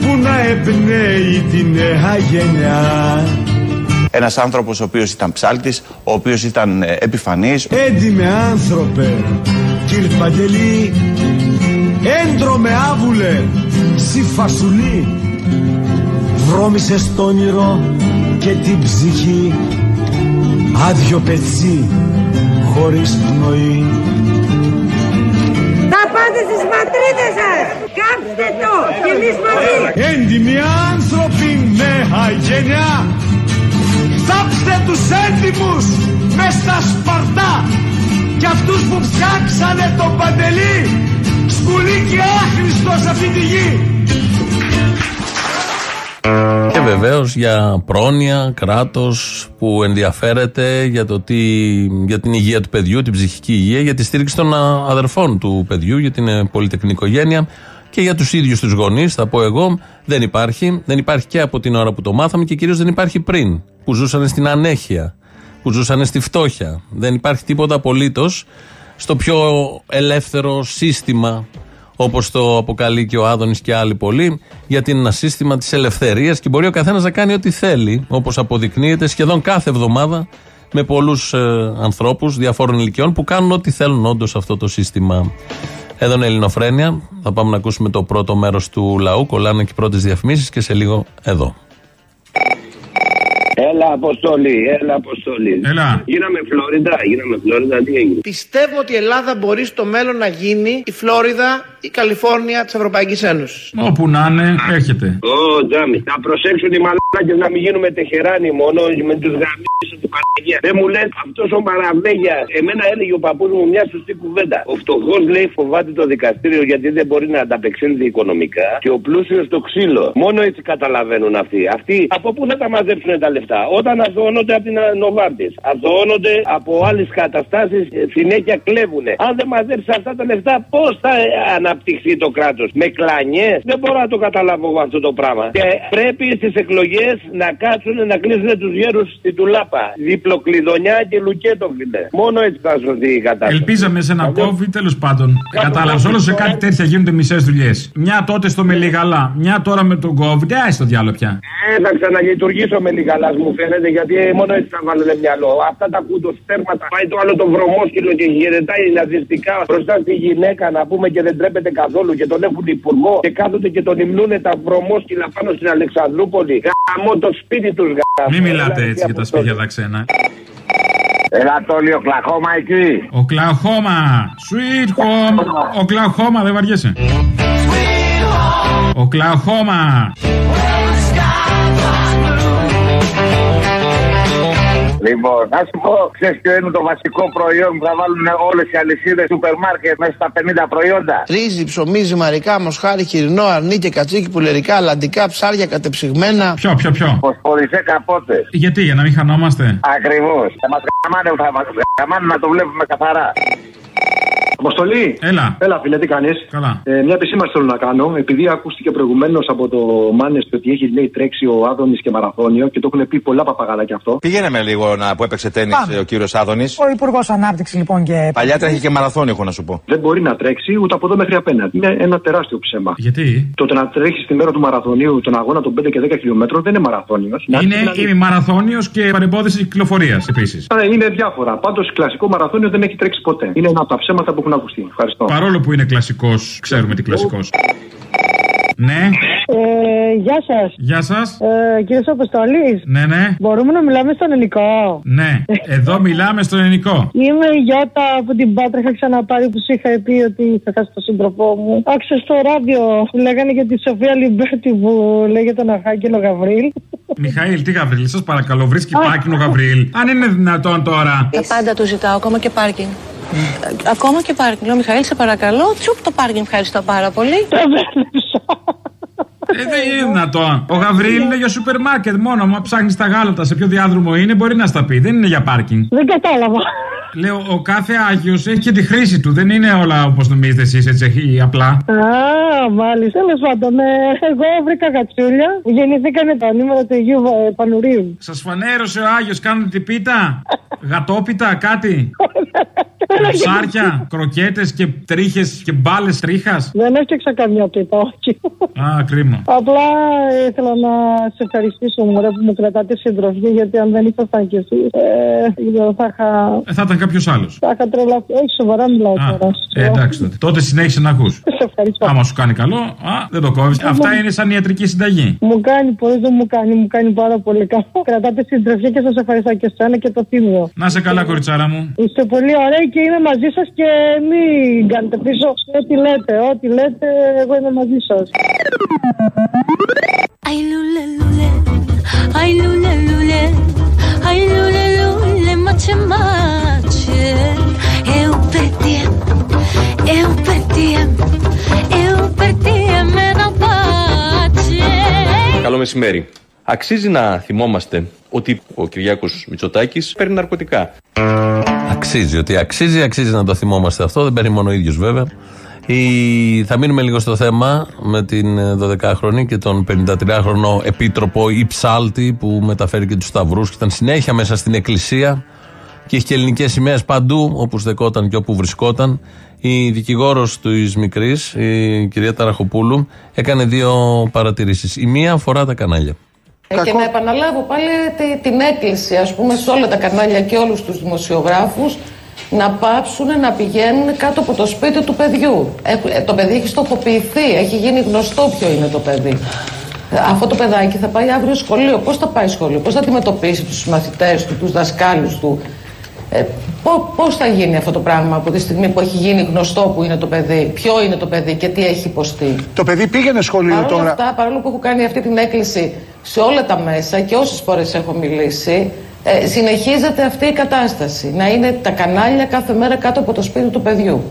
Που να εμπνέει τη νέα γενιά. Ένας άνθρωπος ο οποίος ήταν ψάλτης, ο οποίος ήταν ε, επιφανής. Έντιμε άνθρωπε, κύριε Παντελή. Έντρομε άβουλε, σι φασουλή. Βρώμησες το όνειρο και την ψυχή Άδειο πετσί, χωρίς πνοή Θα πάτε στις πατρίδες σας. Κάψτε το και εμείς μαζί. Έντιμοι άνθρωποι νέα γενιά Θάψτε τους έντιμους μες στα σπαρτά και αυτούς που φτιάξανε το παντελή σκουλί και άχρηστος σε αυτή τη γη. Και βεβαίως για πρόνοια, κράτος που ενδιαφέρεται για, το τι, για την υγεία του παιδιού, την ψυχική υγεία, για τη στήριξη των α, αδερφών του παιδιού, γιατί είναι πολυτεχνική οικογένεια και για τους ίδιους τους γονείς, θα πω εγώ, δεν υπάρχει. Δεν υπάρχει και από την ώρα που το μάθαμε και κυρίως δεν υπάρχει πριν, που ζούσαν στην ανέχεια, που ζούσαν στη φτώχεια. Δεν υπάρχει τίποτα απολύτως στο πιο ελεύθερο σύστημα όπως το αποκαλεί και ο Άδωνης και άλλοι πολλοί, γιατί είναι ένα σύστημα της ελευθερίας και μπορεί ο καθένας να κάνει ό,τι θέλει, όπως αποδεικνύεται σχεδόν κάθε εβδομάδα με πολλούς ε, ανθρώπους διαφόρων ηλικιών που κάνουν ό,τι θέλουν όντως αυτό το σύστημα. Εδώ είναι Ελληνοφρένια. Θα πάμε να ακούσουμε το πρώτο μέρος του λαού. Κολλάνε και οι πρώτες διαφημίσεις και σε λίγο εδώ. Έλα, Αποστολή, έλα, Αποστολή. Έλα. Γίναμε Φλόριντα, γίναμε Φλόριντα, τι έγινε; Πιστεύω ότι η Ελλάδα μπορεί στο μέλλον να γίνει η Φλόριδα, η Καλιφόρνια της Ευρωπαϊκής Ένωσης. Όπου να είναι, έρχεται. Ω, τζάμι. Να προσέξουν οι μαλάκες να μην γίνουμε τεχεράνοι μόνο με τους γαμίσους του Παναγία. Δεν μου λες αυτός ο Μαραβέγια. Εμένα έλεγε ο παππούς μου μια σωστή κουβέντα. Ο φτωχός λέει φοβάται το δικαστήριο γιατί δεν μπορεί να ανταπεξέλθει οικονομικά και ο πλούσιος το ξύλο. Μόνο έτσι καταλαβαίνουν αυτοί. Αυτοί από πού θα τα μαζέψουν τα λεφτά; Όταν αθωώνονται από την Νοβάρτης, αθωώνονται από άλλες καταστάσεις, συνέχεια κλέβουν. Αν δεν μαζέψει αυτά τα λεφτά, πώς θα ε, αναπτυχθεί το κράτος; Με κλανιές; Δεν μπορώ να το καταλάβω εγώ αυτό το πράγμα. Και πρέπει στις εκλογές να κάτσουν να κλείσουν τους γέρους στην τουλάπα. Διπλοκλειδονιά και λουκέτο, φίλε. Μόνο έτσι θα σωθεί η κατάσταση. Ελπίζαμε σε ένα COVID, τέλος πάντων. Κατάλαβες όλο σε κάτι τέτοια γίνονται μισές δουλειές. Μια τότε στο Μελιγαλά, μια τώρα με τον COVID. Ε, στο διάλογο πια. Ε, θα ξαναλειτουργήσω με λιγαλά μου φαίνεται γιατί μόνο έτσι θα βάλουν μυαλό. Αυτά τα κουντοστέρματα πάει το άλλο το βρωμόσκυλο και χαιρετάει ναζιστικά μπροστά στη γυναίκα να πούμε και δεν τρέπεται καθόλου και τον έχουν υπουργό και κάθονται και τον υμνούνε τα βρωμόσκυλα πάνω στην Αλεξανδρούπολη. Γαμώ το σπίτι τους γαμώ. Μην μιλάτε έτσι για τα σπίτια τα ξένα. Έλα το ο Κλαχώμα εκεί. Ο Κλαχώμα. Sweet home. Ο Κλαχώμα, δεν βαριέσαι. Ο Λοιπόν, να σου πω, ξέρεις ποιο είναι το βασικό προϊόν που θα βάλουν όλες οι αλυσίδες σούπερ μάρκετ μέσα στα 50 προϊόντα; Ρύζι, ψωμί, ζυμαρικά, μοσχάρι, χοιρινό, αρνί και κατσίκι, πουλερικά, αλλαντικά, ψάρια κατεψυγμένα. Ποιο, ποιο, ποιο; Φωσφορισέ καπότες. Γιατί, για να μην χανόμαστε; Ακριβώς. Θα μας γαμάνε, θα μας γαμάνε να το βλέπουμε καθαρά. Αποστολή! Έλα. Έλα, φίλε, τι κάνεις; Καλά. Ε, μια επισήμανση θέλω να κάνω. Επειδή ακούστηκε προηγουμένως από το Μάνες ότι έχει λέει τρέξει ο Άδωνης και μαραθώνιο και το έχουν πει πολλά παπαγάλα αυτό. Πήγαινε λίγο να, που έπαιξε τέννη ο κύριος Άδωνης. Ο Υπουργός Ανάπτυξης λοιπόν και. Παλιά τρέχει και μαραθώνιο, έχω να σου πω. Δεν μπορεί να τρέξει ούτε από εδώ μέχρι απέναντι. Είναι ένα τεράστιο ψέμα. Γιατί; Το να τρέχεις τη μέρα του μαραθωνίου τον αγώνα των 5 και 10 χιλιόμετρων δεν είναι μαραθώνιος. Είναι, είναι μαραθώνιος και παρεμπόδιση κυκλοφορίας επίσης. Είναι διάφορα. Πάντως κλασικό μαραθώνιο δεν έχει τρέξει ποτέ. Είναι ένα από τα ψέματα που έχουν ακουστεί. Ευχαριστώ. Παρόλο που είναι κλασικός, ξέρουμε τι κλασικός. Ναι. Ε, γεια σας. Γεια σας. Ε, Κύριε Αποστολή. Ναι, ναι. Μπορούμε να μιλάμε στον ενικό; Ναι. Εδώ μιλάμε στον ενικό. Είμαι η Γιώτα από την Πάτρα. Είχα ξαναπάρει που σου είχα πει ότι θα χάσει τον σύντροφό μου. Άκουσα στο ράδιο που λέγανε για τη Σοφία Λιμπέρτη που λέγεται τον Αρχάγγελο Γαβρίλ. Μιχαήλ, τι Γαβρίλ, σας παρακαλώ, βρίσκει πάκινο Γαβρίλ. Αν είναι δυνατόν τώρα. Τα πάντα του ζητάω, ακόμα και πάρκινγκ. Ακόμα και πάρκινγκ. Λέω, Μιχαήλ, σε παρακαλώ. Τσουπ το πάρκινγκ, ευχαριστώ πάρα πολύ. Ε, δεν είναι δυνατόν. Ο Γαβρίλ είναι για σούπερ μάρκετ μόνο. Μα ψάχνεις τα γάλατα σε ποιο διάδρομο είναι, μπορεί να στα πει. Δεν είναι για πάρκινγκ. Δεν κατάλαβα. Λέω, ο κάθε Άγιος έχει και τη χρήση του. Δεν είναι όλα όπως νομίζετε εσείς έτσι απλά. Α, μάλιστα. Τέλος πάντων, ε, εγώ βρήκα γατσούλια. Γεννηθήκανε τα νούμερα του Αγίου ε, Πανουρίου. Σας φανέρωσε ο Άγιος, κάνετε την πίτα. Γατόπιτα, κάτι. Ψάρια, κροκέτες και τρίχες και μπάλες τρίχας; Δεν έφτιαξα καμιά πίτα, όχι. Α, κρίμα. Απλά ήθελα να σε ευχαριστήσω, μωρέ, που μου κρατάτε συντροφή, γιατί αν δεν ήσασταν κι εσείς, ε, θα είχα. Ε, θα ήταν κάποιος άλλος. Θα είχα τρελαθεί. Όχι, σοβαρά μιλάω τώρα. Ε, εντάξει τότε. Τότε συνέχισε να ακούς. Σε ευχαριστώ. Άμα σου κάνει καλό, α, δεν το κόβεις. Αυτά είναι σαν ιατρική συνταγή. Μου κάνει πολύ, δεν μου κάνει, μου κάνει πάρα πολύ καλό. Κρατάτε συντροφή και σας ευχαριστώ και εσένα και το θύμιο. Να σε καλά, κοριτσάρα μου. Είστε πολύ ωραίοι και είμαι μαζί σας και μη κάνετε πίσω. Ε, ό,τι λέτε, ό,τι λέτε, εγώ είμαι μαζί σας. Αιλούλε, Καλό μεσημέρι. Αξίζει να θυμόμαστε ότι ο Κυριάκος Μητσοτάκης παίρνει ναρκωτικά. Αξίζει, ότι αξίζει, αξίζει να το θυμόμαστε αυτό. Δεν παίρνει μόνο ο ίδιος βέβαια. Η... Θα μείνουμε λίγο στο θέμα με την 12χρονη και τον 53χρονο επίτροπο ή ψάλτη που μεταφέρει και τους Σταυρούς και ήταν συνέχεια μέσα στην εκκλησία και έχει και ελληνικές σημαίες παντού, όπου στεκόταν και όπου βρισκόταν. Η δικηγόρος της μικρής, η κυρία Ταραχοπούλου, έκανε δύο παρατηρήσεις. Η μία αφορά τα κανάλια. Ε, και να επαναλάβω πάλι την έκκληση, ας πούμε, σε όλα τα κανάλια και όλους τους δημοσιογράφους να πάψουν να πηγαίνουν κάτω από το σπίτι του παιδιού. Ε, το παιδί έχει στοχοποιηθεί, έχει γίνει γνωστό ποιο είναι το παιδί. Αυτό το παιδάκι θα πάει αύριο σχολείο. Πώς θα πάει σχολείο, πώς θα αντιμετωπίσει τους μαθητές του, τους δασκάλους του. Ε, Πώς θα γίνει αυτό το πράγμα από τη στιγμή που έχει γίνει γνωστό που είναι το παιδί, ποιο είναι το παιδί και τι έχει υποστεί; Το παιδί πήγαινε σχολείο παρόλο τώρα. Αυτά, παρόλο που έχω κάνει αυτή την έκκληση σε όλα τα μέσα και όσες φορές έχω μιλήσει, ε, συνεχίζεται αυτή η κατάσταση. Να είναι τα κανάλια κάθε μέρα κάτω από το σπίτι του παιδιού.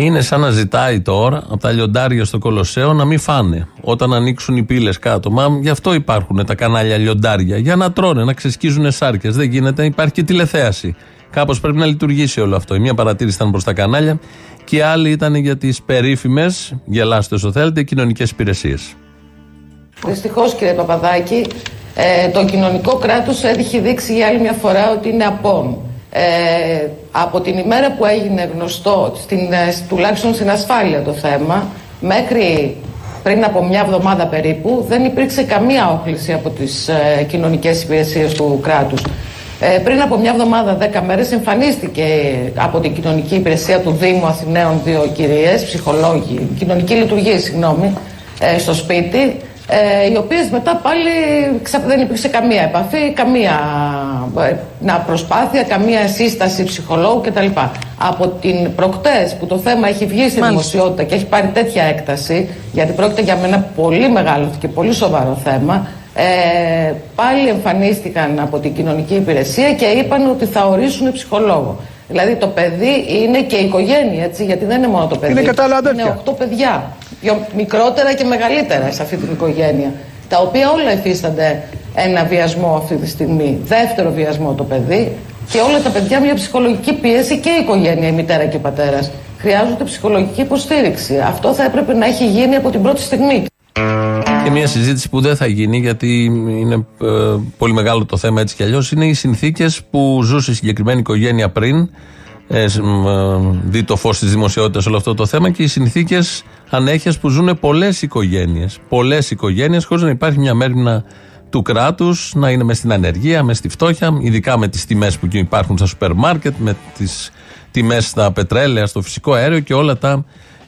Είναι σαν να ζητάει τώρα από τα λιοντάρια στο Κολοσσέο να μην φάνε όταν ανοίξουν οι πύλες κάτω. Μα γι' αυτό υπάρχουν τα κανάλια λιοντάρια. Για να τρώνε, να ξεσκίζουν σάρκες. Δεν γίνεται, υπάρχει και τηλεθέαση. Κάπως πρέπει να λειτουργήσει όλο αυτό. Η μία παρατήρηση ήταν προς τα κανάλια και η άλλη ήταν για τις περίφημες, γελάστε όσο θέλετε, κοινωνικές υπηρεσίες. Δυστυχώς κύριε Παπαδάκη, ε, το κοινωνικό κράτος έχει δείξει για άλλη μια φορά ότι είναι απόν. Ε, από την ημέρα που έγινε γνωστό, στην, ε, τουλάχιστον στην ασφάλεια το θέμα, μέχρι πριν από μια εβδομάδα περίπου, δεν υπήρξε καμία όχληση από τις ε, κοινωνικές υπηρεσίες του κράτους. Ε, πριν από μια εβδομάδα, δέκα μέρες, εμφανίστηκε από την κοινωνική υπηρεσία του Δήμου Αθηναίων δύο κυρίες, ψυχολόγοι, κοινωνική λειτουργία, συγγνώμη, ε, στο σπίτι, ε, οι οποίες μετά πάλι δεν υπήρξε καμία επαφή, καμία ε, να προσπάθεια, καμία σύσταση ψυχολόγου κτλ. Από την προκτές που το θέμα έχει βγει στη δημοσιότητα και έχει πάρει τέτοια έκταση, γιατί πρόκειται για ένα πολύ μεγάλο και πολύ σοβαρό θέμα, ε, πάλι εμφανίστηκαν από την κοινωνική υπηρεσία και είπαν ότι θα ορίσουν ψυχολόγο. Δηλαδή το παιδί είναι και η οικογένεια, έτσι, γιατί δεν είναι μόνο το παιδί. Είναι και τα άλλα Είναι οχτώ παιδιά, πιο μικρότερα και μεγαλύτερα σε αυτή την οικογένεια, τα οποία όλα υφίστανται ένα βιασμό αυτή τη στιγμή, δεύτερο βιασμό το παιδί και όλα τα παιδιά μια ψυχολογική πίεση και η οικογένεια, η μητέρα και ο πατέρας. Χρειάζονται ψυχολογική υποστήριξη. Αυτό θα έπρεπε να έχει γίνει από την πρώτη στιγμή. Και μια συζήτηση που δεν θα γίνει γιατί είναι ε, πολύ μεγάλο το θέμα έτσι κι αλλιώς είναι οι συνθήκες που ζούσε η συγκεκριμένη οικογένεια πριν ε, ε, δει το φως της δημοσιότητας όλο αυτό το θέμα και οι συνθήκες ανέχειας που ζουν πολλές οικογένειες. Πολλές οικογένειες χωρίς να υπάρχει μια μέρημνα του κράτους να είναι μες στην ανεργία, μες στη φτώχεια, ειδικά με τις τιμές που υπάρχουν στα σούπερ μάρκετ, με τις τιμές στα πετρέλαια, στο φυσικό αέριο και όλα τα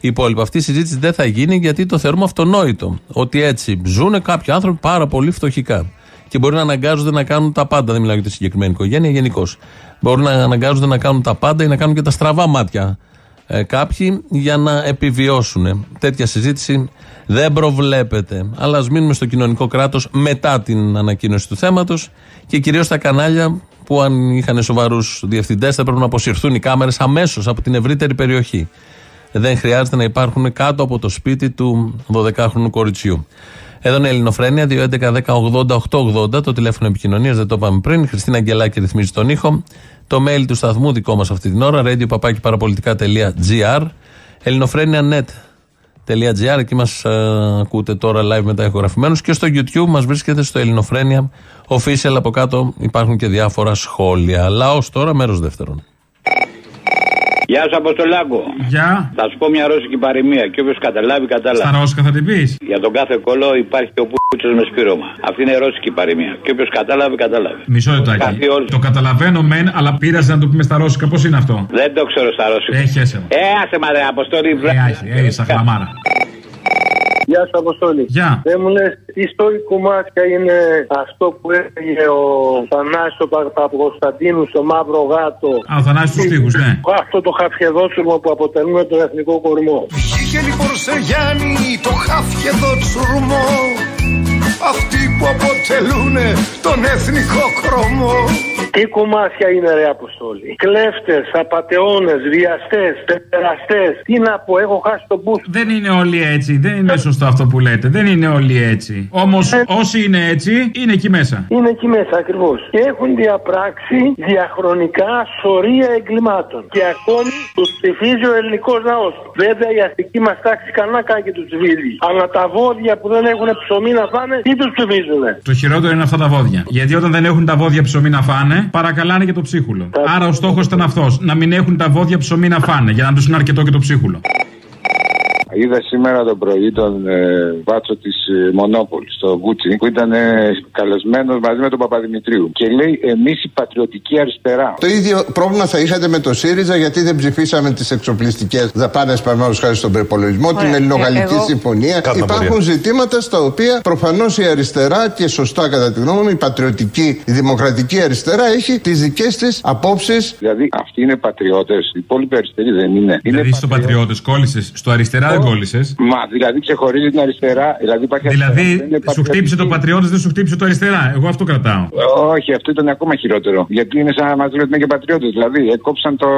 υπόλοιπα. Αυτή η συζήτηση δεν θα γίνει γιατί το θεωρούμε αυτονόητο. Ότι έτσι ζουν κάποιοι άνθρωποι πάρα πολύ φτωχικά. Και μπορεί να αναγκάζονται να κάνουν τα πάντα. Δεν μιλάω για τη συγκεκριμένη οικογένεια, γενικώ. Μπορεί να αναγκάζονται να κάνουν τα πάντα ή να κάνουν και τα στραβά μάτια ε, κάποιοι για να επιβιώσουν. Τέτοια συζήτηση δεν προβλέπεται. Αλλά ας μείνουμε στο κοινωνικό κράτος μετά την ανακοίνωση του θέματος και κυρίως στα κανάλια που αν είχαν σοβαρούς διευθυντές θα πρέπει να αποσυρθούν οι κάμερες αμέσως από την ευρύτερη περιοχή. Δεν χρειάζεται να υπάρχουν κάτω από το σπίτι του 12χρονου κοριτσιού. Εδώ είναι η Ελληνοφρένια, 2.11.10.80.880, το τηλέφωνο επικοινωνίας, δεν το είπαμε πριν. Χριστίνα Αγγελάκη ρυθμίζει τον ήχο. Το mail του σταθμού δικό μας αυτή την ώρα, radio.parapolitica.gr. ελληνοφρένια.net.gr, εκεί μας uh, ακούτε τώρα live μετά ηχογραφημένους. Και στο YouTube μας βρίσκεται στο Ελληνοφρένια official. Από κάτω υπάρχουν και διάφορα σχόλια. Λαός τώρα, μέρος δεύτερον. Γεια σου, Αποστολάκο. Γεια. Θα σου πω μια ρώσικη παροιμία και όποιος καταλάβει, κατάλαβε. Στα ρώσικα θα την πεις. Για τον κάθε κόλλο υπάρχει και ο πούτσος με σπήρωμα. Αυτή είναι ρώσικη παροιμία. Και όποιος κατάλαβε, κατάλαβε. Μισό λεπτάκι. Το καταλαβαίνω μεν, αλλά πήραζε να το πούμε στα ρώσικα. Πώς είναι αυτό; Δεν το ξέρω στα ρώσικα. Έχει έσαι. Ε, άσε μα ρε, Αποστολή. Ε, έχει, χλαμάρα. Γεια σου, Αποστόλη. Γεια. Δεν μου λε τι στόρι κομμάτια είναι αυτό που έλεγε ο Θανάσιο Παπακοσταντίνου στο Μαύρο Γάτο. Α, ο Θανάσιο τους τείχου, ναι. Αυτό το χαφιεδότσουρμο που αποτελούν τον εθνικό κορμό. Είχε λοιπόν σε Γιάννη το χαφιεδότσουρμο αυτοί που αποτελούν τον εθνικό χρωμό Τι κομμάτια είναι ρε Αποστόλη; Κλέφτες, απαταιώνες, βιαστές, πεπεραστέ. Τι να πω, έχω χάσει τον μπουφ. Δεν είναι όλοι έτσι. Δεν είναι σωστό αυτό που λέτε. Δεν είναι όλοι έτσι. Όμως όσοι είναι έτσι, είναι εκεί μέσα. Είναι εκεί μέσα ακριβώς. Και έχουν διαπράξει διαχρονικά σωρία εγκλημάτων. Και ακόμη τους ψηφίζει ο ελληνικός λαός. Βέβαια η αστική μας τάξη κανένα κάνει και τους ψηφίζει. Αλλά τα βόδια που δεν έχουν ψωμί να φάνε, τι τους ψηφίζουν. Το χειρότερο είναι αυτά τα βόδια. Γιατί όταν δεν έχουν τα βόδια ψωμί να φάνε, παρακαλάνε και το ψίχουλο. Άρα ο στόχος ήταν αυτός. Να μην έχουν τα βόδια ψωμί να φάνε. Για να του είναι αρκετό και το ψίχουλο. Είδα σήμερα το πρωί τον ε, μπάτσο της ε, Μονόπολης, το Γκούτσι, που ήταν ε, καλεσμένος μαζί με τον Παπαδημητρίου. Και λέει: Εμείς η πατριωτική αριστερά. Το ίδιο πρόβλημα θα είχατε με το ΣΥΡΙΖΑ γιατί δεν ψηφίσαμε τις εξοπλιστικές δαπάνες παραδείγματος χάρη στον προπολογισμό, την Ελληνογαλλική Εγώ- Συμφωνία. Κάτω Υπάρχουν απορία. ζητήματα στα οποία προφανώς η αριστερά και σωστά κατά τη γνώμη μου η πατριωτική, η δημοκρατική αριστερά έχει τις δικές της απόψεις. Δηλαδή αυτοί είναι πατριώτες. Οι υπόλοιποι αριστεροί δεν είναι. Δηλαδή στο πατριώτες κόλλησες. Στο αριστερά δεν κόλλησες. Μα δηλαδή ξεχωρίζει την αριστερά. Δηλαδή, υπάρχει αριστερά, δεν Δηλαδή είναι σου πατριωτική. χτύπησε το πατριώτε, δεν σου χτύπησε το αριστερά. Εγώ αυτό κρατάω. Όχι, αυτό ήταν ακόμα χειρότερο. Γιατί είναι σαν να μας λένε ότι είναι και πατριώτε. Δηλαδή, έκοψαν το.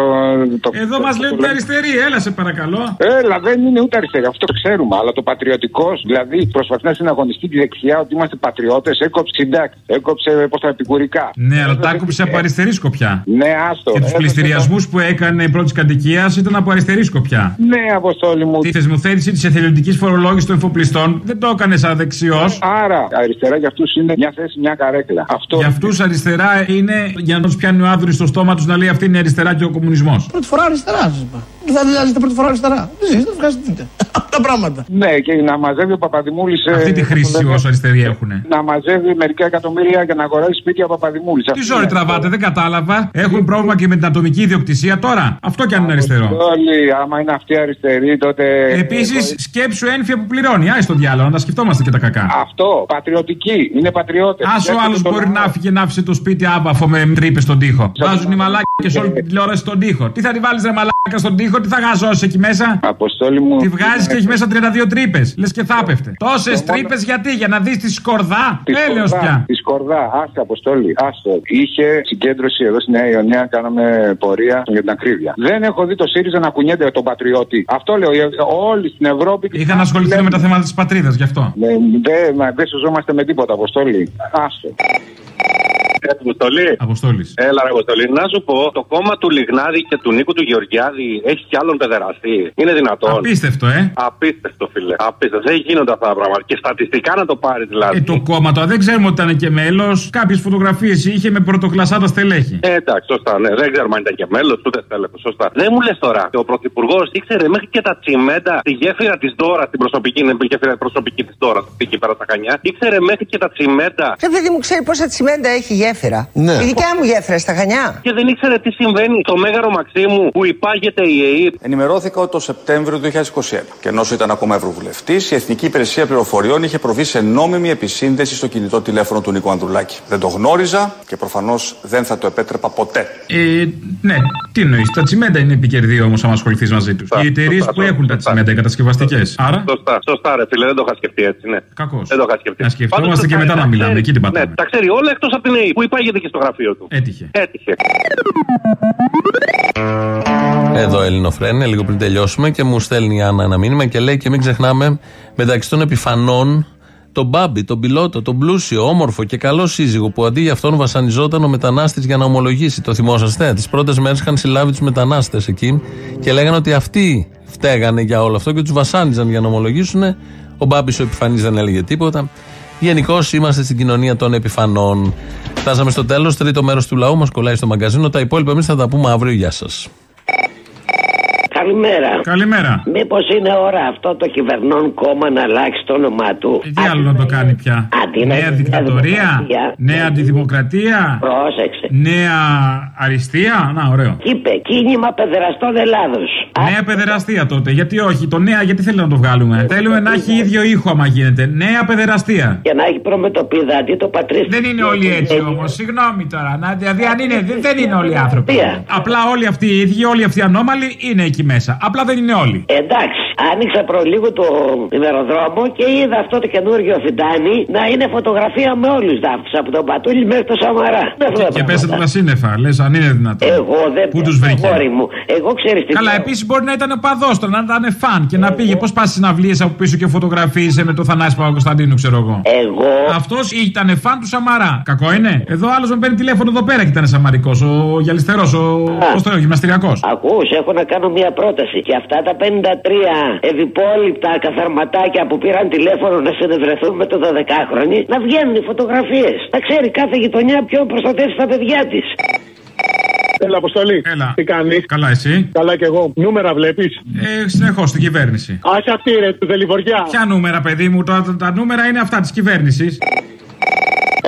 το Εδώ το- μας το- λένε το- ότι είναι αριστερή. Έλα σε παρακαλώ. Έλα, δεν είναι ούτε αριστερή, αυτό το ξέρουμε. Αλλά το πατριωτικός, δηλαδή προσπαθεί να συναγωνιστεί τη δεξιά ότι είμαστε πατριώτες, έκοψε συντάκτη, έκοψε πώς τα επικουρικά. Ναι, αλλά τα άκουψε από αριστερή σκοπιά. Ναι, άστο. Και τους Έδωσε πληστηριασμούς που έκανε πρώτης κατοικίας ήταν από αριστερή σκοπιά. το- Ναι, αποστόλη μου. Τη θεσμοθέτηση της εθελοντικής φορολόγησης των εφοπλιστών δεν το έκανες σαν δεξιό. Άρα, αριστερά για αυτούς είναι μια θέση, μια καρέκλα. Αυτό. Για αυτούς αριστερά είναι για να τους πιάνει ο άδρυ στο στόμα τους να λέει αυτή είναι η αριστερά και ο κομμουνισμός. Πρώτη φορά αριστερά, σας είπα. Δεν θα ζήσετε πρώτη φορά αριστερά. Δεν ζήσετε, ευχαριστείτε. Αυτά πράγματα. Ναι, και να μαζεύει ο Παπαδημούλης. Αυτή τη χρήση όσο αριστεροί έχουν. Να μαζεύει μερικά εκατομμύρια για να αγοράσει σπίτια ο Παπαδημούλης. Τι ζόρι τραβάτε, δεν κατάλαβα. Έχουν πρόβλημα και με την ατομική ιδιοκτησία τώρα. Αυτό κι αν είναι αριστερό. Όλοι, άμα είναι αυτοί αριστεροί, τότε. Επίσης, σκέψου ΕΝΦΙΑ που πληρώνει. Άι στο διάολο, να τα σκεφτόμαστε και τα κακά. Αυτό, πατριωτική, είναι πατριώτες. Α ο άλλος μπορεί να φύγει να άφησε το σπίτι άβαφο με τρύπες στον τοίχο. Βάζουν οι μαλάκια σε όλη την τηλεόραση στον τοίχο. Τι θα τη βάλεις ρε μαλάκα στον τοίχο, τι θα γαζώσει εκεί μέσα. Αποστόλη μου. Τη βγάζεις και έχει μέσα 32 τρύπες. Λες και θα έπεφτε. Τόσες τρύπες γιατί, για να δεις τη σκορδά. Τη Έλεος Σκορδά, πια. Τη Σκορδά, άστε αποστόλη, άστο. Είχε συγκέντρωση εδώ στη Νέα Ιωνία, κάναμε πορεία για την ακρίβεια. Δεν έχω δει το ΣΥΡΙΖΑ να κουνιέται τον πατριώτη. Αυτό λέω, ε, όλοι στην Ευρώπη. Είχαν ασχοληθεί με τα θέματα της πατρίδας γι' αυτό. Ναι, Δεν μα, δεν σωζόμαστε με τίποτα, Αποστόλη. Άστο. Αποστολή. Αποστόλη. Έλα, ρε Αποστολή. Να σου πω, το κόμμα του Λιγνάδη και του Νίκου του Γεωργιάδη έχει κι άλλον παιδεραστή. Είναι δυνατόν. Απίστευτο, ε. Απίστευτο, φίλε. Απίστευτο. Δεν γίνονται αυτά τα πράγματα. Και στατιστικά να το πάρει δηλαδή. Ε, το κόμμα τώρα δεν ξέρουμε ότι ήταν και μέλος. Κάποιες φωτογραφίες είχε με πρωτοκλασάτα στελέχη. Ε, εντάξει, σωστά, ναι. Δεν ξέρουμε αν ήταν και μέλος, ούτε τέλεχος. Σωστά. Δεν μου λες τώρα. Και ο πρωθυπουργός ήξερε μέχρι και τα τσιμέντα στη γέφυρα της Δώρα, την προσωπική, είναι η γέφυρα προσωπική της Δώρα, εκεί πέρα στα Χανιά. Ήξερε μέχρι και τα τσιμέντα. Ρε παιδί μου, ξέρει πόσα τσιμέντα έχει γέφυρα. Ναι. Η δικιά μου γέφυρα στα Χανιά. Και δεν ήξερε τι συμβαίνει στο μέγαρο Μαξίμου που υπάγεται η ΕΕΠ. Ενημερώθηκα ότι το Σεπτέμβριο του 2021 και ενώ ήταν ακόμα Ευρωβουλευτής, η Εθνική Υπηρεσία Πληροφοριών είχε προβεί σε νόμιμη επισύνδεση στο κινητό τηλέφωνο του Νίκο Ανδρουλάκη. Δεν το γνώριζα και προφανώς δεν θα το επέτρεπα ποτέ. Ε, ναι, τι εννοείς. Τα τσιμέντα είναι επικερδή όμως, αν ασχοληθείς μαζί τους. Οι εταιρείες σωστά, που έχουν τα τσιμέντα, οι κατασκευαστικές. Άρα; Σωστά, σωστά, ρε φίλε, δεν το είχα σκεφτεί έτσι, ναι. Κακός. Δεν το είχα σκεφτεί. Να σκεφτόμαστε Πάντως, και τα- μετά τα να μιλάμε, ξέρει. εκεί την πατάμε. Ναι, τα ξέρει όλα εκτός από την ΕΕΠ που υπάγεται και στο γραφείο του. Έτυχε. Έτυχε. Εδώ Ελληνοφρένια, λίγο πριν τελειώσουμε και μου στέλνει η Άννα ένα μήνυμα και λέει και μην ξεχνάμε μεταξύ των επιφανών τον Μπάμπη, τον πιλότο, τον πλούσιο, όμορφο και καλό σύζυγο που αντί για αυτόν βασανιζόταν ο μετανάστης για να ομολογήσει. Το θυμόσαστε; Τις πρώτες μέρες είχαν συλλάβει τους μετανάστες εκεί και λέγανε ότι αυτοί φταίγανε για όλο αυτό και τους βασάνιζαν για να ομολογήσουν. Ο Μπάμπης ο επιφανής δεν έλεγε τίποτα. Γενικώ είμαστε στην κοινωνία των επιφανών. Φτάσαμε στο τέλος. Τρίτο μέρος του λαού μας κολλάει στο μαγκαζίνο. Τα υπόλοιπα εμείς θα τα πούμε αύριο. Γεια σας. Καλημέρα. Καλημέρα. Μήπως είναι ώρα αυτό το κυβερνών κόμμα να αλλάξει το όνομά του; Τι άλλο να το κάνει πια; Αντί να Νέα είναι δικτατορία. δημοκρατία. Νέα αντιδημοκρατία. Πρόσεξε. Νέα αριστεία; Να, ωραίο. Είπε κίνημα παιδεραστών Ελλάδος. Νέα παιδεραστία τότε. Γιατί όχι. Το νέα, γιατί θέλει να το βγάλουμε; Θέλουμε να έχει ίδιο ήχο άμα γίνεται. Νέα παιδεραστία. Και να έχει προμετωπίδα αντί το πατρίστη. Δεν είναι όλοι έτσι όμως. Συγγνώμη τώρα. Να, δηλαδή, αν είναι, δεν- δεν είναι όλοι οι άνθρωποι. Απλά όλοι αυτοί οι ίδιοι, όλοι αυτοί οι ανώμαλοι είναι εκεί μέσα. Απλά δεν είναι όλοι. Εντάξει, άνοιξα προλίγο το ημεροδρόμο και είδα αυτό το καινούργιο φιντάνι να είναι φωτογραφία με όλους του αυτού. Από τον Πατούλη μέχρι τον Σαμαρά. Δεν Και, και πέσατε τα σύννεφα, λες αν είναι δυνατόν. Εγώ δεν Πού τους βρήκε; αγόρι μου. Εγώ ξέρεις τι. Καλά, επίσης μπορεί να ήταν παδόστρο, να ήταν φαν και να πήγε. Πώς πας συναυλίες από πίσω και φωτογραφίησε με το Θανάση Παπα-Κωνσταντίνου, ξέρω εγώ. Εγώ. Αυτός ήταν φαν του Σαμαρά. Κακό είναι; Εδώ άλλος με παίρνει τηλέφωνο εδώ πέρα και ήταν Σαμαρικός. Ο γυαλιστερός, ο. Πώ το λέω, γυμναστηριακός. Ακούς, έχω να κάνω μια πρόταση. Και αυτά τα 53 ευυπόλοιπτα καθαρματάκια που πήραν τηλέφωνο να συνευρεθούν με το 12χρονη, να βγαίνουν οι φωτογραφίες. Να ξέρει κάθε γειτονιά ποιον προστατεύσει τα παιδιά της. Έλα, Αποστολή. Έλα. Τι κάνεις; Καλά, εσύ; Καλά κι εγώ. Νούμερα βλέπεις; Ε, συνεχώς στην κυβέρνηση. Άσε αυτή ρε, του Δελιβοριά. Ποια νούμερα, παιδί μου, τα, τα νούμερα είναι αυτά της κυβέρνησης.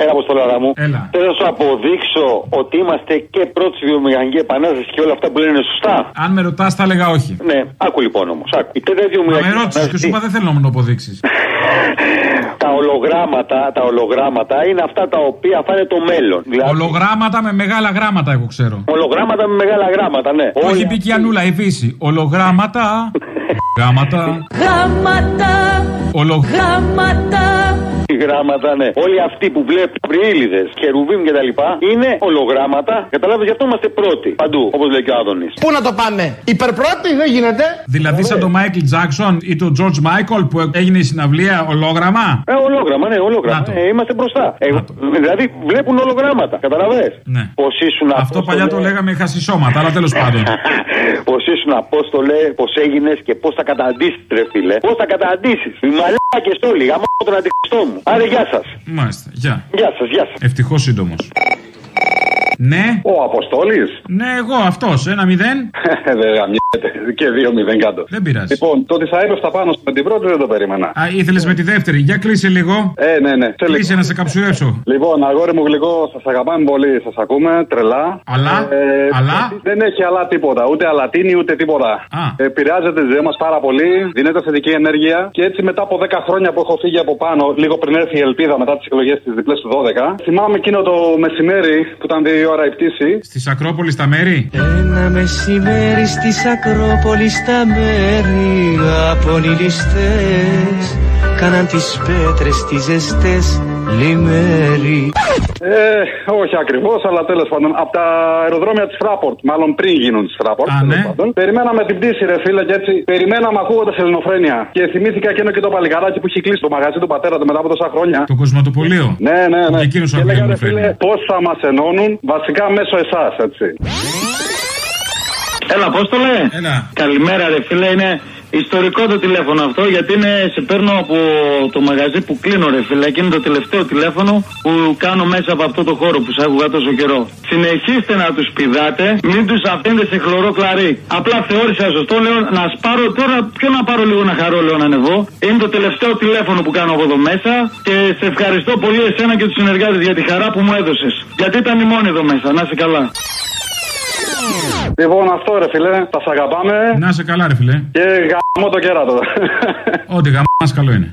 Έλα, Αποστολάρα μου. Έλα. Θέλω να σου αποδείξω ότι είμαστε και πρώτη στη βιομηχανική επανάσταση και όλα αυτά που λένε είναι σωστά. Αν με ρωτάς, θα έλεγα όχι. Ναι, άκου λοιπόν όμως. Η τέταρτη Μα βιομηχανική με ρώτησες και σου είπα δεν θέλω να μου το αποδείξεις. τα ολογράμματα, τα ολογράμματα είναι αυτά τα οποία θα είναι το μέλλον. Δηλαδή, Ολογράμματα με μεγάλα γράμματα, εγώ ξέρω. ολογράμματα με μεγάλα γράμματα, ναι. Το έχει πει και η Ανούλα, η Βύση. Ολογράμματα. Γράμματα. Γάματα, Ολογράμματα. Γράμματα, ναι. Όλοι αυτοί που βλέπουν πριήλιδε, κερουβίμ και τα λοιπά είναι ολογράμματα. Καταλάβεις, γι' αυτό είμαστε πρώτοι. Παντού, όπως λέει και ο Άδωνης. Πού να το πάμε, υπερπρώτη δεν γίνεται. Δηλαδή σαν τον Μάικλ Τζάξον ή τον George Michael που έγινε η συναυλία ολόγραμμα; Ε, ολόγραμμα, ναι, ολόγραμμα. Ε, είμαστε μπροστά. Ε, δηλαδή βλέπουν ολογράμματα. Καταλαβέ. Ναι. Πώς ήσουν Αυτό παλιά το λέγαμε χασισώματα, αλλά τέλος πάντων. Πώς ήσουν απόστολε, πώς έγινες και πώς θα καταντήσεις, ρε φίλε. Πώς θα καταντήσεις. Οι μαλάκες όλοι, γαμώ τον αντιχριστό μου. Άρε, γεια σας. Μάλιστα, γεια. Γεια σας, γεια σας. Ευτυχώς σύντομος. Ναι. Ο Αποστόλης. Ναι, εγώ αυτός. Ένα μηδέν. Δεν γαμιέται. Και δύο μηδέν κάτω. Δεν πειράζει. Λοιπόν, το ότι θα έπεφτα πάνω με την πρώτη δεν το περίμενα. Α, ήθελες με τη δεύτερη. Για κλείσε λίγο. Ε, ναι, ναι. Σε Κλείσε να σε καψουρέψω. Λοιπόν, αγόρι μου γλυκό, σας αγαπάμε πολύ. Σας ακούμε τρελά. Αλλά, αλλά; Δεν έχει αλλά τίποτα. Ούτε αλατίνη ούτε τίποτα. Α. Επηρεάζεται τη ζωή μας πάρα πολύ. Δίνεται θετική ενέργεια. Και έτσι μετά από 10 χρόνια που έχω φύγει από πάνω, λίγο πριν έρθει η ελπίδα μετά τις εκλογές τη διπλές του 12, θυμάμαι εκείνο το μεσημέρι που ήταν 2 η ώρα η πτήση. Στη Ακρόπολη στα μέρη. Ένα μεσημέρι στις Ακρόπολης στα μέρη απονηλιστές Κάναν τις πέτρες τις ζεστές λιμέρι Ε, όχι ακριβώς, αλλά τέλος πάντων. Από τα αεροδρόμια της Fraport, μάλλον πριν γίνουν της Fraport. τέλος πάντων, περιμέναμε την πτήση, ρε φίλε, και έτσι. Περιμέναμε ακούγοντας ελληνοφρένεια. Και θυμήθηκα εκείνο και το παλικαράκι που έχει κλείσει το μαγαζί του πατέρα του μετά από τόσα χρόνια. Το κοσμηματοπωλείο. Ναι, ναι, ναι. Και εκείνος και ακούει λέγανε, ελληνοφρένεια. φίλε, πώς θα μας ενώνουν, βασικά μέσω εσάς, έτσι. Έλα, Απόστολε. Έλα. Καλημέρα, ρε φίλε. Είναι ιστορικό το τηλέφωνο αυτό γιατί είναι, σε παίρνω από το μαγαζί που κλείνω, ρε φίλε. Και είναι το τελευταίο τηλέφωνο που κάνω μέσα από αυτό το χώρο που σ' άκουγα τόσο καιρό. Συνεχίστε να τους πηδάτε, μην τους αφήνετε σε χλωρό κλαρί. Απλά θεώρησα σωστό, λέω να σπάρω τώρα. Ποιο να πάρω λίγο να χαρώ, λέω να ανεβώ. Είναι το τελευταίο τηλέφωνο που κάνω από εδώ μέσα και σε ευχαριστώ πολύ εσένα και τους συνεργάτες για τη χαρά που μου έδωσες. Γιατί ήταν η μόνη εδώ μέσα. Να είσαι καλά. Λοιπόν, αυτό ρε φίλε, τα σ' αγαπάμε. Να σε καλά, ρε φιλέ. Και γαμώ το κέρατο. Ό,τι γαμάς καλό είναι.